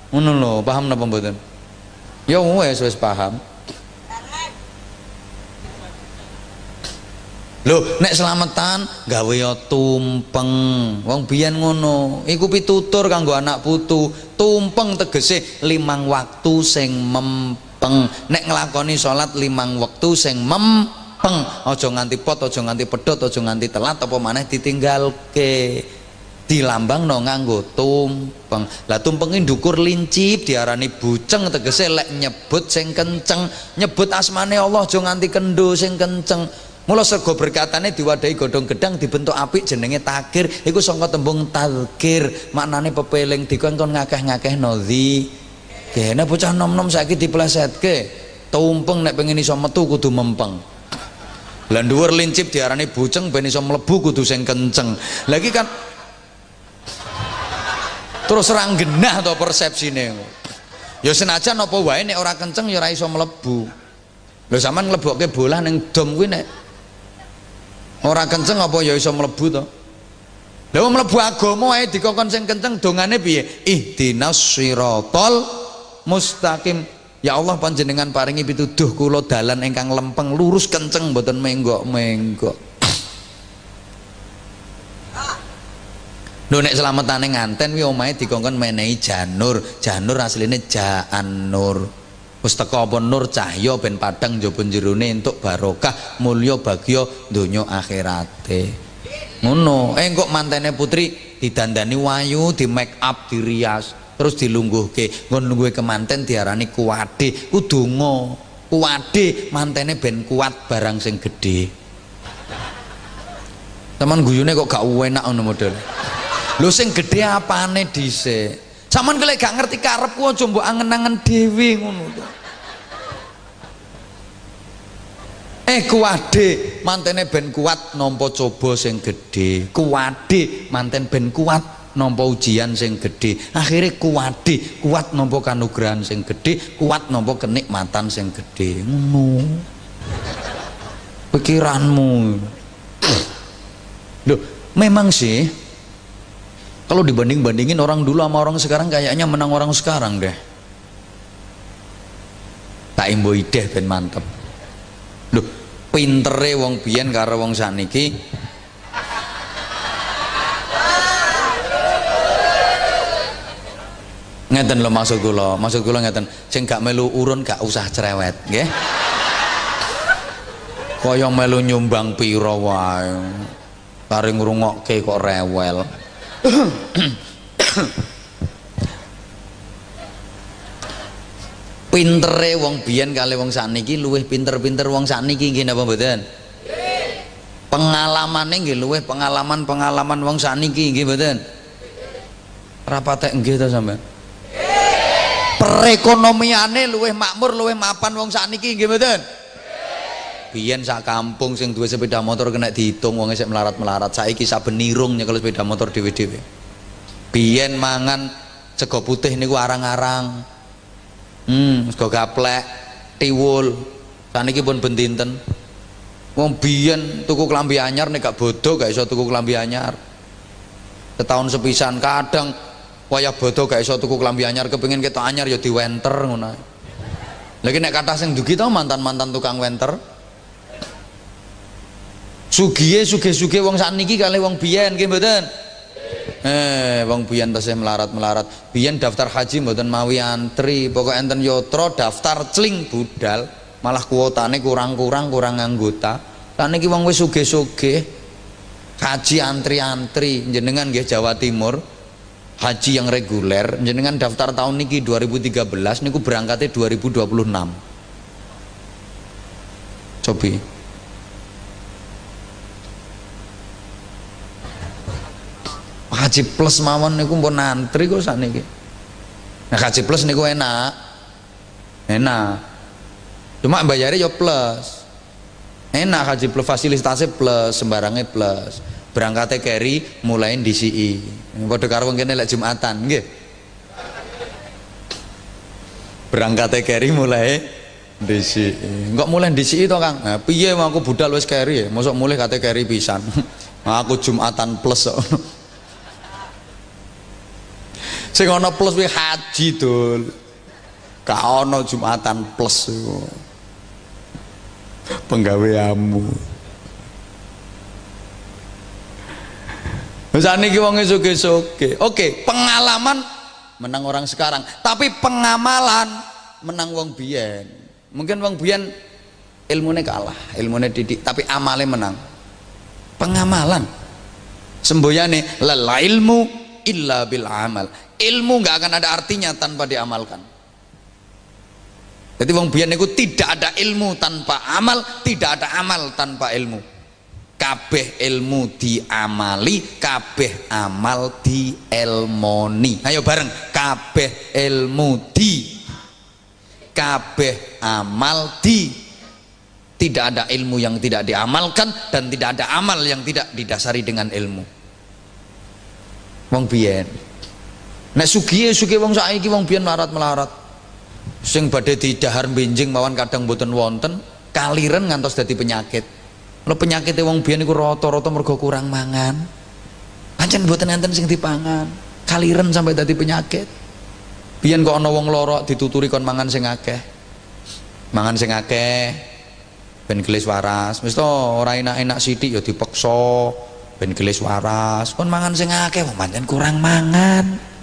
ngono lho paham napa mboten? Ya wis wis paham Loh, nek selamatan gawe ya tumpeng. Wong biyen ngono. Iku pitutur kanggo anak putu. Tumpeng tegese limang waktu sing mempeng. Nek nglakoni salat limang waktu sing mempeng. Aja nganti pot, aja nganti pedhot, aja nganti telat apa maneh ditinggalke. dilambangno nganggo tumpeng. Lah tumpenge ndukur lincip diarani buceng tegese lek nyebut sing kenceng, nyebut asmane Allah aja nganti kendo sing kenceng. Mula sego berkatane diwadahi godhong gedang dibentuk apik jenenge takir. Iku saka tembung tazkir maknane pepeling dikon ngakeh-ngakeh nodhi kene bocah nom-nom saiki diplesetke. Tumpeng nek pengen iso metu kudu mempeng. Lah dhuwur lincip diarani buceng ben iso mlebu kudu sing kenceng. Lagi kan terus serang genah to persepsine. Ya senajan apa wae nek ora kenceng ya ora iso mlebu. Lho sampean nglebokke bola ning dom kuwi nek Ora kenceng apa ya iso mlebu to? Lah wong mlebu agama ae dikokon sing kenceng dongane piye? Ihdinas siratal mustaqim. Ya Allah panjenengan paringi pituduh kula dalan ingkang lempeng lurus kenceng mboten menggok-menggok. Lho nek selametane nganten wi omahe dikongkon menehi janur. Janur asline jaan apa nur cahya ben padang njaba jerone entuk barokah mulya bagya donya akhirate. Ngono eh kok mantene putri didandani wayu di make up dirias terus dilungguhke. Ngon lungguhe kemanten diarani kuwade. Ku donga kuwade mantene ben kuat barang sing gedhe. Teman guyune kok gak enak ngono model lho sing gedhe apane dhisik Saman kelek gak ngerti karepku aja mbok angen-angen dhewe ngono to. Eh kuwade mantene ben kuat nampa coba sing gedhe. Kuwade manten ben kuat nampa ujian sing gedhe. Akhire kuwade kuat nampa kanugrahan sing gedhe, kuat nampa kenikmatan sing gedhe. Ngono. Pikiranmu. Loh, memang sih kalau dibanding-bandingin orang dulu sama orang sekarang kayaknya menang orang sekarang deh. Tak imbo ideh ben mantep. Loh, pintere wong biyen karo wong saniki ngeten lho maksud kula maksud kula ngeten. Sing gak melu urun gak usah cerewet nggih? Kaya melu nyumbang pira wae. Kare ngrungokke kok rewel pintere wong biyen kali wong sakniki luwih pinter-pinter wong sakniki nggih napa mboten? Pengalamane nggih luwih pengalaman-pengalaman wong sakniki nggih mboten? Rapatek nggih ta sampean? Perekonomiane luwih makmur luwih mapan wong sakniki nggih mboten biyen sak kampung sing duwe sepeda motor kena dihitung wong sik melarat-melarat. Saiki saben nirung nyekel sepeda motor dhewe-dhewe. Biyen mangan sego putih niku arang-arang. Hmm sego gaplek tiwul. Saniki pun bendinten wong biyen tuku klambi anyar nek gak bodoh gak iso tuku klambi anyar. Setahun sepisan kadang wayah bodoh gak iso tuku klambi anyar. Kepengin ketok anyar ya diwenter ngono lagi nek kata sing dugi tau mantan-mantan tukang wenter sugiye suge-suge wong sakniki kali wong biyen nggih mboten? Eh wong biyen tasih melarat-melarat. Biyen daftar haji mboten mawi antri pokok enten yotro daftar cling budal malah kuotane kurang-kurang kurang anggota. Sakniki wong wis suge-suge haji antri-antri jenengan nggih Jawa Timur haji yang reguler jenengan daftar tahun niki 2013 niku berangkatnya 2026 cobi haji plus mawon niku pun nantri kok sakniki nah haji plus niku enak enak cuma bayarnya ya plus enak haji plus fasilitasnya plus sembarangnya plus berangkatnya carry mulai di CI Padha karo kene lek Jumatan, nggih. Berangkate keri mulai disi. Enggak mulai disi itu Kang. Nah, piye aku budal wis keri, mosok mulai kate keri pisan. aku Jumatan plus. Sing ana plus kuwi haji dul. Gak ana Jumatan plus iku. Penggaweamu. Saat ini wong suge-suge. Oke, pengalaman menang orang sekarang. Tapi pengamalan menang wong biyen. Mungkin wong biyen ilmunya kalah, ilmunya didik, tapi amalnya menang. Pengamalan. Semboyane lala ilmu illa bil amal. Ilmu nggak akan ada artinya tanpa diamalkan. Jadi wong biyen itu tidak ada ilmu tanpa amal, tidak ada amal tanpa ilmu. Kabeh ilmu diamali kabeh amal dielmoni. Ayo bareng kabeh ilmu di kabeh amal di. Tidak ada ilmu yang tidak diamalkan dan tidak ada amal yang tidak didasari dengan ilmu. Wong biyen nek sugiye sugiye wong saiki wong biyen melarat melarat sing badhe didahar benjing mawon kadang boten wonten kaliren ngantos dadi penyakit Lo penyakit wong biyen iku rata-rata mergo kurang mangan. Pancen mboten enten sing dipangan. Kaliren sampai dadi penyakit. Biyen kok ana wong lara dituturi kon mangan sing akeh. Mangan sing akeh ben gelis waras. To ora enak-enak sithik ya dipeksa ben gelis waras. Kon mangan sing akeh pancen kurang mangan.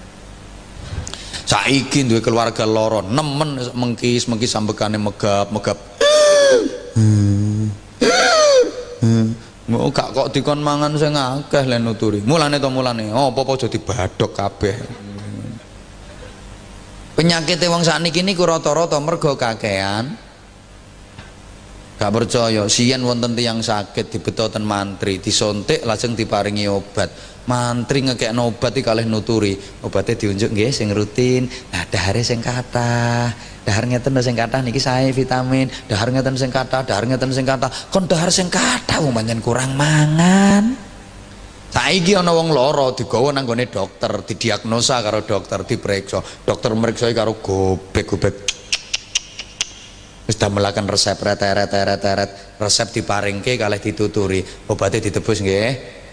Saiki duwe keluarga loro nemen mengkis mengkis sambekane megap megap. Oh, gak kok dikon mangan sing akeh le nuturi. Mulane to mulane. Oh, apa-apa aja dibadhok kabeh. Penyakit wong sakniki niku rata-rata mergo kakean. Gak percaya, siyen wonten tiyang sakit dibetoten mantri, disontik lajeng diparingi obat. Mantri ngekekno obat iki kalih nuturi. Obatnya diunjuk nggih sing rutin. Nah, dahare sing kathah. Dahar ngeten sing kathah niki sae vitamin. Dahar ngeten sing kathah dahar ngeten sing kathah. Kon dahar sing kathah wong pancen kurang mangan. Saiki ana wong lara digawa nang gone dokter didiagnosa karo dokter diperiksa. Dokter meriksa karo gobek-gobek. Wis melakukan resep reteret-reteret. Resep diparingke kalih dituturi. Obatnya ditebus nggih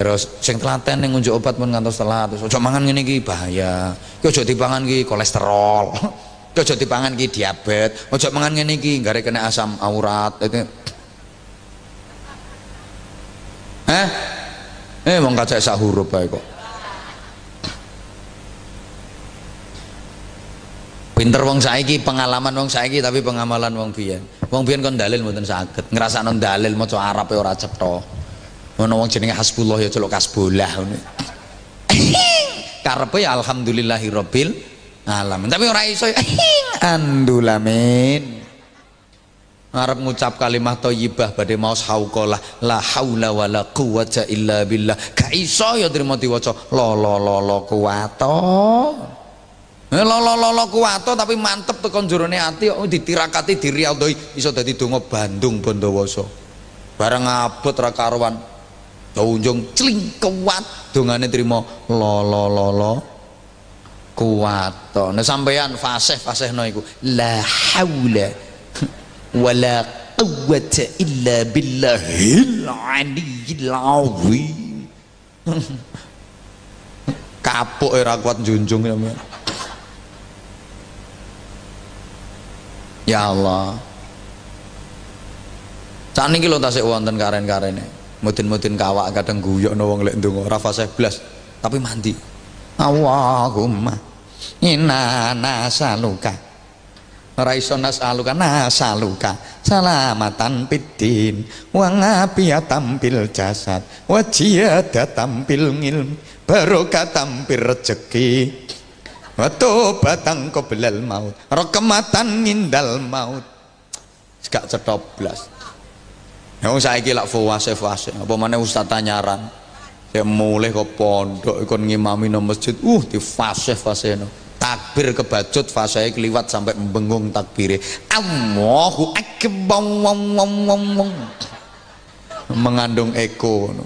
terus sing telaten ning ngunjuk obat pun ngantos telat terus aja mangan ngene iki bahaya iki aja dipangan iki kolesterol Ojo dipangan ki diabetes, ojo mangan ngene iki gare kena asam aurat. Itu. Eh? Eh wong kacek sak huruf bae kok. Pinter wong saiki, pengalaman wong saiki tapi pengamalan wong biyen. Wong biyen kon dalil mboten saged. Ngrasakno dalil maca Arab e ora cetha. Ono wong jenenge hasbullah ya celuk kasbolah ngono. Karepe ya alhamdulillahirabbil alamin. Tapi ora iso andulamin ngarep ngucap kalimat thayyibah badhe maos hauqalah la haula wala quwata illa billah. Gak iso ya trimo diwaca la la la la kuwato. La la la la kuwato tapi mantep tekan jerone ati kok ditirakati dirialdoi. Iso dadi donga Bandung Bondowoso. Bareng abot ra karuan unjung cling kuat. Dongane trimo la la kuat nah sampean fasih fasihno iku. La haula wala quwwata illa billahil aliyil azim. Kapuk ora kuat junjung ya ya Allah. Saat ini lho tasik wonten karen-karene mudin-mudin kawak kadang guyok no wong lek ndonga ora fasih blas tapi mandi. Allahumma inna nasaluka. Ora iso nasaluka nasaluka salamatan piddin wa ngabiyatan bil jasad wa jiyadatan bil ilm barokah tampir rezeki Watu batang belal maut Rekematan ngindal maut. Gak cetoblas Ya saiki lak fase-fase apa mana ustaz tanyaran? Ya mulai ke pondok ikon ngimami no masjid. Uh di fase-fase no. Takbir kebacut fase keliwat sampai membengung takbir Allahu akbar mengandung eko no.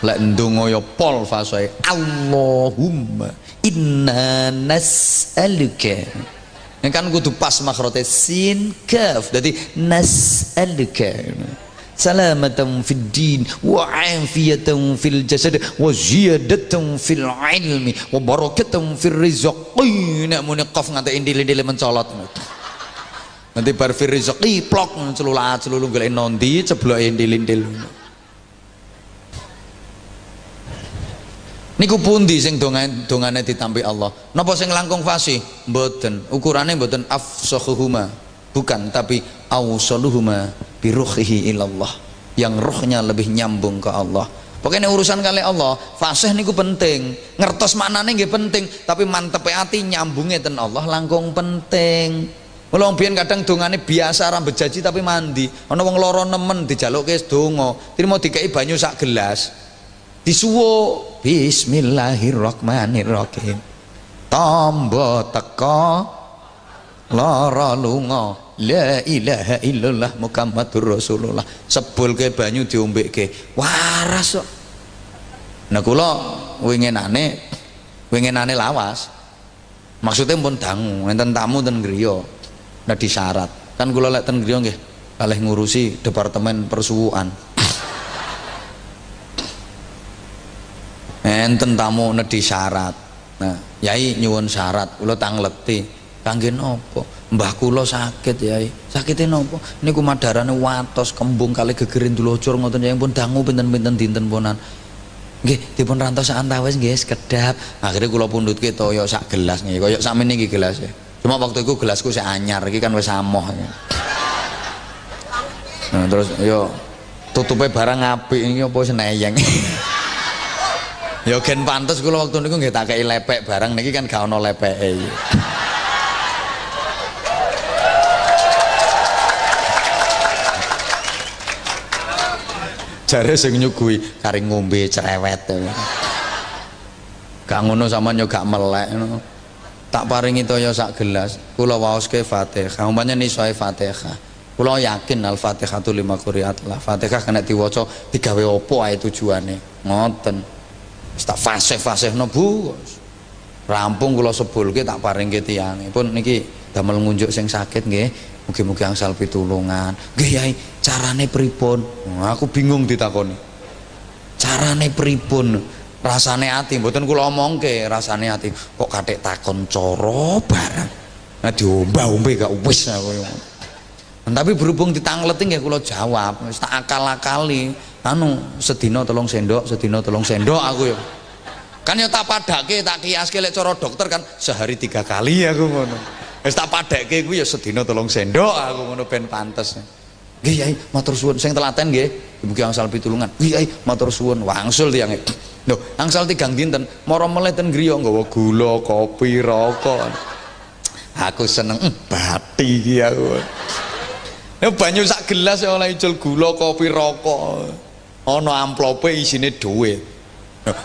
Lek ndonga ya pol fasae Allahumma inna nas'aluka ini kan kudu pas makhrote sin kaf. Jadi nas'aluka. Salamatan fid din wa afiyatan fil jasad wa ziyadatan fil ilmi wa barakatan fil rizqi nek muni qaf nganti indil-indil mencolot. Nanti bar fil rizqi plok celulat celulu golek nondi cebloke indil-indil niku pundi sing dongan dongane ditampi Allah? Napa sing langkung fasih? Mboten. Ukurane mboten afsahuhuma bukan tapi awsaluhuma biruhihi ilallah. Yang rohnya lebih nyambung ke Allah. Pokoknya urusan kali Allah fasih niku penting. Ngertos maknane nggih penting tapi mantep hati nyambungnya ten Allah langkung penting. Kalau biyen kadang dongane biasa rambut jaji tapi mandi. Ana wong lara nemen dijalukke donga, trimo dikei banyu sak gelas disuwo bismillahirrahmanirrahim. Tombo teko lara lunga. La ilaha illallah muhammadur rasulullah. Sebulke banyu diombekke waras kok. Nah kula winginane winginane lawas. Maksudnya pun dangu. Enten tamu ten griya. Nah disyarat. Kan kula lek ten griya nggih kalih ngurusi departemen persuwuan enten tamu nedi syarat. Nah yai nyuwun syarat kula tangleti kangge napa mbah kula sakit yai. Sakite napa niku madarane watos kembung kali gegerin dulocur ngoten yai. Pun dangu pinten-pinten dinten ponan nggih dipun rantos sak antawis nggih sekedap. Akhirnya kula pundhutke toyo sak gelas nggih. Kaya sakmene iki gelas ya. Cuma waktu itu gelasku sik anyar iki kan wis amoh ya. nah terus yo tutupnya barang apik ini apa seneyeng ya gen pantes kula waktu niku nggih tak kei lepek barang niki kan gak ono lepeke jare sing nyuguhi kari ngombe cerewet gak ngono sama yo gak melek no. tak paringi toyo sak gelas kula waoske Fatihah. Umpamanya nisoe Fatihah. Kula yakin Al-Fatihah tu lima quriat lah. Fatihah kena diwaca digawe opo ae tujuane. Ngoten tak fasih no Bu. Rampung kula sebulke tak paringke tiyange pun niki damel ngunjuk sing sakit nggih. Mugi-mugi angsal pitulungan. Nggih Yai. Carane pripun? Aku bingung ditakoni. Carane pripun? Rasane ati. Mboten kula omongke rasane ati. Kok kathek takon cara barang nah diombah-ombe gak wis aku tapi berhubung ditangleti nggih kula jawab wis tak akal-akali. Anu sedina tolong sendok sedina tolong sendok aku ya. Kan ya tak padake tak kiaske lek cara dokter kan sehari tiga kali aku ngono. Wis tak padake kuwi ya sedina tolong sendok aku ngono ben pantes. Nggih yai matur suwun. Sing telaten nggih mugi angsal pitulungan. Nggih yai matur suwun. Wangsul tiyange lho angsal tigang dinten? Mara meleh ten griya nggawa gula kopi rokok. Aku seneng bati iki aku Ya banyu sak gelas ya oleh ijol gula kopi rokok. Ana amplope isine dhuwit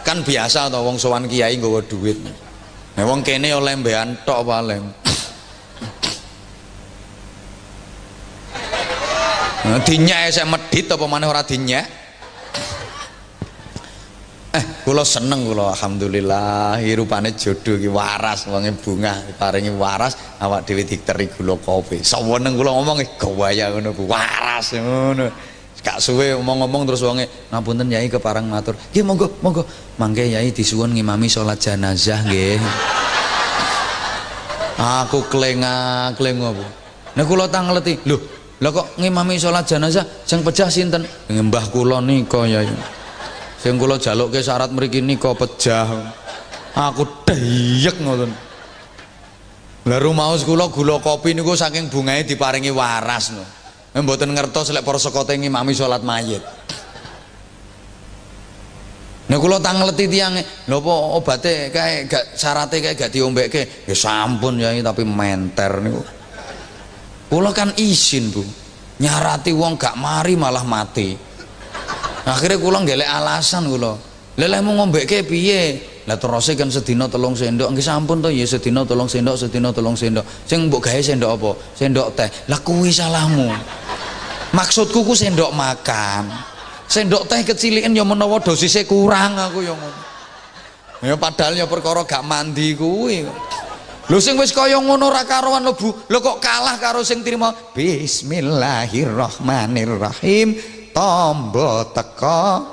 kan biasa to wong sowan kiai nggawa dhuwit nek wong kene oleh mbekan tok paling. Nah, dinyak saya medit apa mana ora dinyak eh kula seneng kula alhamdulillah. Rupane jodoh iki waras wonge bunga paringi waras awak dhewe diteri gula kopi. Saweneng kula ngomong gawaya ngono waras ngono. Gak suwe ngomong-ngomong terus wonge ngapunten Yai keparang matur. Nggih monggo monggo. Mangke Yai disuwun ngimami salat jenazah nggih. Aku klenga klengo Bu. Nek kula tangleti lho lha kok ngimami salat jenazah? Sing pejah sinten? Mbah kula nika Yai sing kula jalukke syarat mriki nika pejah aku deyek ngoten Lah rumaos kula gula kopi niku saking bungae diparingi waras no. Mboten ngertos lek para sekote ngimami salat mayit. Nah kula tangleti tiyang lho apa obate kae gak syarate kae gak diombekke. Ya sampun ya tapi menter niku. Kula kan izin, Bu. Nyarati wong gak mari malah mati. Akhirnya kula ngelek alasan kula. Leleh mau ngombekke piye? Lah terus kan sedina telung sendok, nggih sampun to ya sedina telung sendok, sedina telung sendok. Sing mbok gawe sendok apa? Sendok teh. Lah kuwi salahmu. Maksudku ku sendok makan sendok teh kecilikan ya menawa dosisnya kurang aku ya ngono ya padahal ya perkara gak mandi kuwi lho sing wis kaya ngono ora karuan lho Bu lho kok kalah karo sing trima Bismillahirrahmanirrahim tombo teko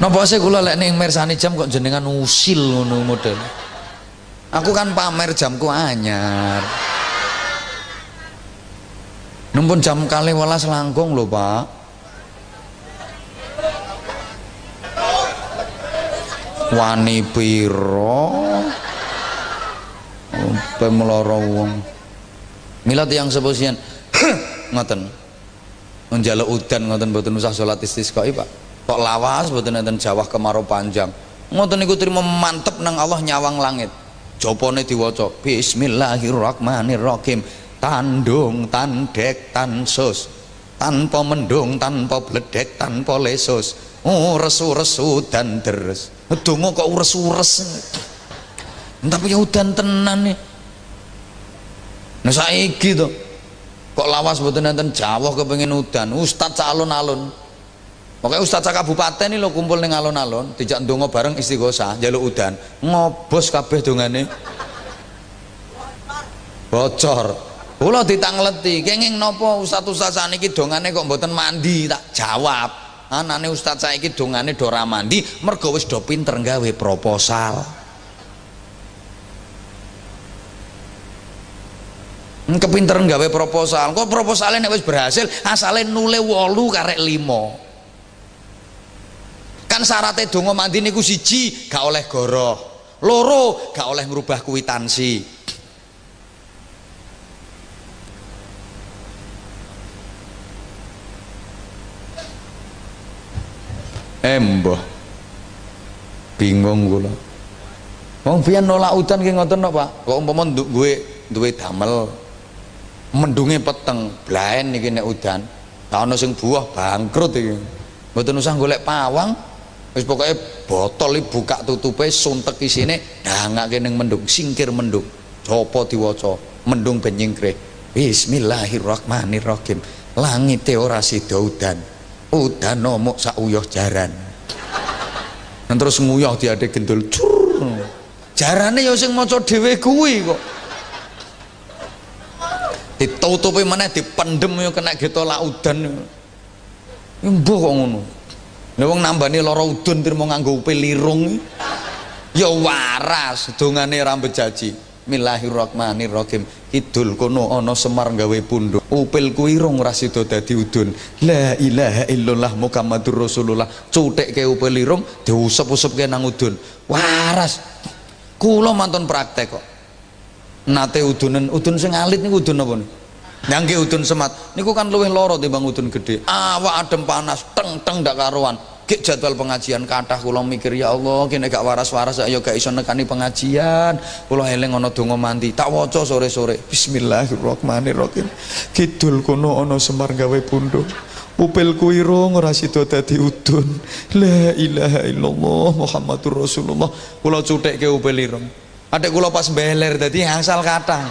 Napa sih kula lek ning mersani jam kok jenengan usil ngono model. Aku kan pamer jamku anyar. Numpun jam kali welas langkung lho, Pak. Wani piro? Sampai meloro wong. Mila tiyang sepusian. ngoten. Menjaluk udan ngoten mboten usah salat istisqa, Pak kok lawas mboten enten jawah kemarau panjang ngoten niku trimo mantep nang Allah nyawang langit jopone diwaca bismillahirrahmanirrahim tandung tandek tansus tanpa mendung tanpa bledek tanpa lesus oh resu resu dan deres donga kok ures-ures tapi ya udan tenan nih nah saiki to kok lawas mboten enten jawah kepengin udan ustaz alun-alun Pokoknya Ustadz Kabupaten ini lo kumpul ning alon-alon, dijak ndonga bareng istighosah, jaluk udan, ngobos kabeh dongane. Bocor. Kula ditangleti, kenging nopo Ustadz-ustadz saniki dongane kok mboten mandi, tak jawab. Anane Ustadz saiki dongane do ora mandi, mergo wis do pinter gawe proposal. Kepinter gawe proposal, kok proposalnya nek wis berhasil, asale nule wolu karek limo kan syaratnya dongo mandi niku siji gak oleh goroh. Loro gak oleh merubah kuitansi emboh bingung kula. Wong biyen nolak udan ki ngoten Pak. Kok umpama duwe duwe damel mendunge peteng blaen niki nek udan. Gak ana sing buah bangkrut iki. Mboten usah golek pawang. Wis pokoknya botol iki buka tutupe suntek isine dangake ning mendung singkir mendung. Copo diwaca? Mendung ben nyingkrih. Bismillahirrahmanirrahim. Langite ora sida udan udan nomok sak uyah jaran. Dan terus nguyah diade gendul cur. Jarane ya sing maca dhewe kuwi kok. Ditutupi mana dipendem ya kena getolak udan ya. Mbok kok ngono. Lha wong nambani lara udun trimo nganggo upil lirung. Ya waras dongane rambut jaji. Bismillahirrahmanirrahim. Kidul kono ana Semar gawe punduk. Upil kuwi irung ora sida dadi udun. La ilaha illallah Muhammadur Rasulullah. Cuthekke upil irung diusep-usepke nang udun. Waras. Kula mantun praktek kok. Nate udunen udun sing alit niku udun apa niku? Nyangge udun semat niku kan luwih loro timbang udun gede. Awak adem panas, teng teng dak karuan Gek jadwal pengajian kathah kula mikir ya Allah kene gak waras-waras ayo gak iso nekani pengajian. Kula eling ana donga mandi, tak waca sore-sore. Bismillahirrahmanirrahim. Kidul kono ana Semar gawe punduk. Upil irung ora sida dadi udun. La ilaha illallah Muhammadur Rasulullah. Kula cuthekke upil irung. Adek kula pas beler dadi asal kathah.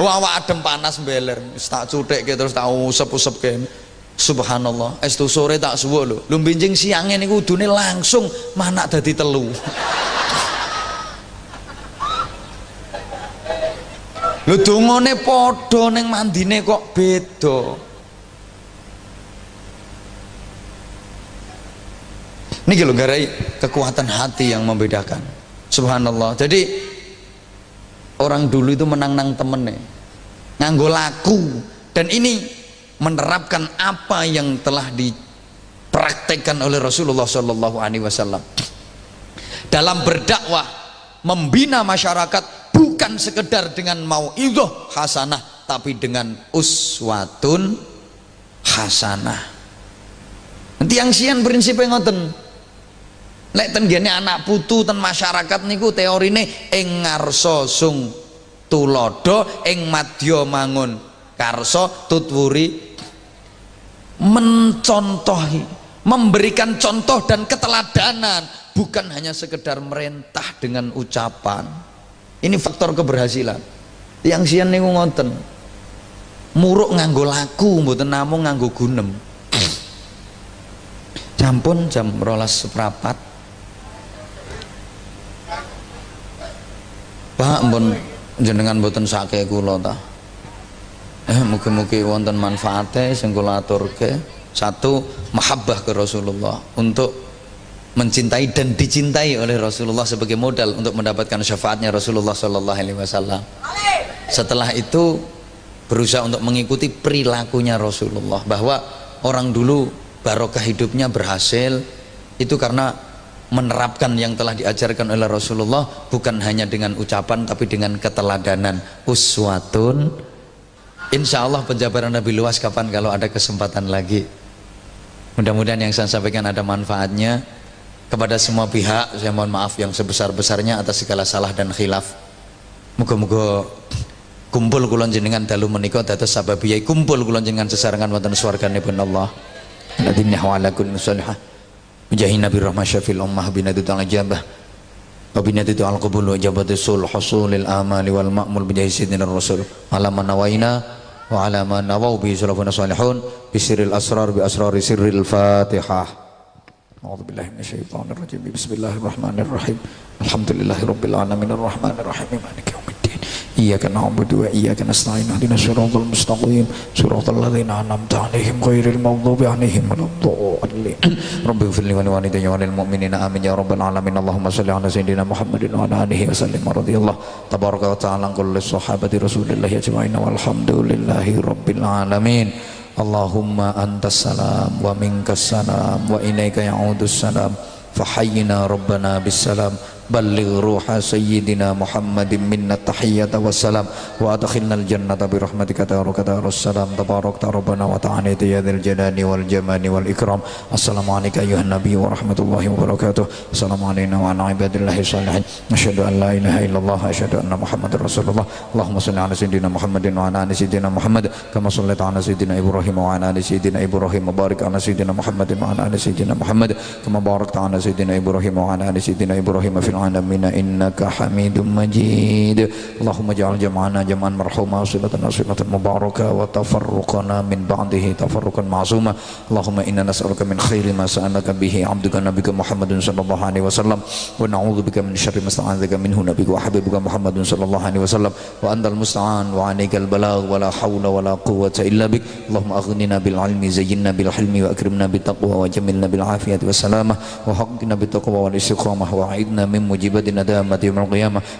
Wah, adem panas beler. Tak cuthekke terus tak usep-usepke. Subhanallah, estu sore tak suwo lho. Lho benjing siange niku udune langsung manak dadi telu. Lho dongane padha ning mandine kok beda. Niki lho garai kekuatan hati yang membedakan. Subhanallah. Jadi orang dulu itu menang nang temene. Nganggo laku dan ini menerapkan apa yang telah dipraktekkan oleh Rasulullah Shallallahu Alaihi Wasallam. Dalam berdakwah membina masyarakat bukan sekedar dengan mau itu hasanah tapi dengan uswatun hasanah. Nanti yang sian prinsipnya ngoten. Lek ten anak putu ten masyarakat niku teorine ing ngarsa sung tulodo ing madya mangun. Karso tutwuri mencontohi memberikan contoh dan keteladanan bukan hanya sekedar merentah dengan ucapan. Ini faktor keberhasilan. Yang sian niku ngoten muruk nganggo laku mboten namung nganggo gunem. Jampun jam rolas seprapat. Pak mbon jenengan mboten sake kula ta eh mugi-mugi wonten manfaate sing kula aturke satu mahabbah ke Rasulullah untuk mencintai dan dicintai oleh Rasulullah sebagai modal untuk mendapatkan syafaatnya Rasulullah Shallallahu Alaihi Wasallam. Setelah itu berusaha untuk mengikuti perilakunya Rasulullah bahwa orang dulu barokah hidupnya berhasil itu karena menerapkan yang telah diajarkan oleh Rasulullah bukan hanya dengan ucapan tapi dengan keteladanan uswatun insya Allah penjabaran Nabi luas kapan kalau ada kesempatan lagi. Mudah-mudahan yang saya sampaikan ada manfaatnya. Kepada semua pihak saya mohon maaf yang sebesar-besarnya atas segala salah dan khilaf. Moga-moga kumpul kulon jenengan dalu menikah dados sababiyai kumpul kulon jenengan sesarengan wonten swarganipun Allah. Ladin ala kulli salihah Mujahin Nabi Rahmah Syafil Ummah binadu ta'ajabah wa binadu al-qabul wa jabatu sul husulil amali wal ma'mul bijahi sidina rasul ala man nawaina wa ala man nawaw bi salafuna salihun bi sirril asrar bi asrari sirril fatihah أعوذ بالله من الشيطان الرجيم بسم الله الرحمن الرحيم الحمد لله رب العالمين الرحمن الرحيم مالك يوم الدين إياك نعبد وإياك نستعين اهدنا الصراط المستقيم صراط الذين أنعمت عليهم غير المغضوب عليهم ولا الضالين رب اغفر لي ولوالدي وللمؤمنين آمين يا رب العالمين اللهم صل على سيدنا محمد وعلى آله وسلم ورضي الله تبارك وتعالى عن كل الصحابة رسول الله أجمعين والحمد لله رب العالمين اللهم أنت السلام ومنك السلام وإليك يعود السلام فحينا ربنا بالسلام بلغ روح سيدنا محمد منا التحية والسلام وأدخلنا الجنة برحمتك دارك دار السلام. تبارك ربنا وتعالى يا ذي الجلال والجمال والإكرام. السلام عليك أيها النبي ورحمة الله وبركاته. السلام علينا وعلى عباد الله الصالحين. أشهد أن لا إله إلا الله أشهد أن محمد رسول الله. اللهم صل على سيدنا محمد وعلى آل سيدنا محمد. كما صليت على سيدنا إبراهيم وعلى آل سيدنا إبراهيم. وبارك على سيدنا محمد وعلى آل سيدنا محمد. كما باركت على سيدنا إبراهيم وعلى آل سيدنا إبراهيم في العالمين إنك حميد مجيد. اللهم اجعل جمعنا جمعا مرحوما صلة صلة مباركة وتفرقنا من بعده تفرقا معصوما. اللهم إنا نسألك من خير ما سألك به عبدك نبيك محمد صلى الله عليه وسلم. ونعوذ بك من شر ما استعاذك منه نبيك وحبيبك محمد صلى الله عليه وسلم. وأنت المستعان وعليك البلاغ ولا حول ولا قوة إلا بك. اللهم أغننا بالعلم زينا بالحلم وأكرمنا بالتقوى وجملنا بالعافية والسلامة. وحقنا بالتقوى والاستقامة وأعذنا من mujibatin adamati yawmal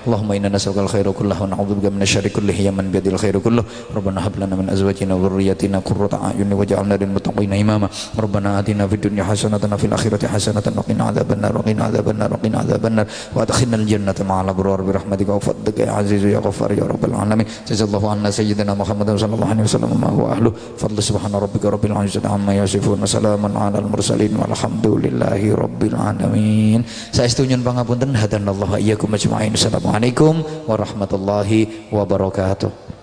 Allahumma inna nas'aluka al-khaira wa na'udzubika min asy-syarri kullihi ya man bi yadil khairu kulluh imama Rabbana atina fid dunya hasanatan wa fil akhirati al-jannata ma'al abrar ya aziz ya ghaffar ya rabbal alamin jazakallahu anna sayyidina Muhammadan sallallahu alaihi wasallam ma fadlu subhana rabbika rabbil izzati amma mursalin walhamdulillahi alamin saya setuju pangapunten hadanallahu iyyakum ajma'in. Assalamualaikum warahmatullahi wabarakatuh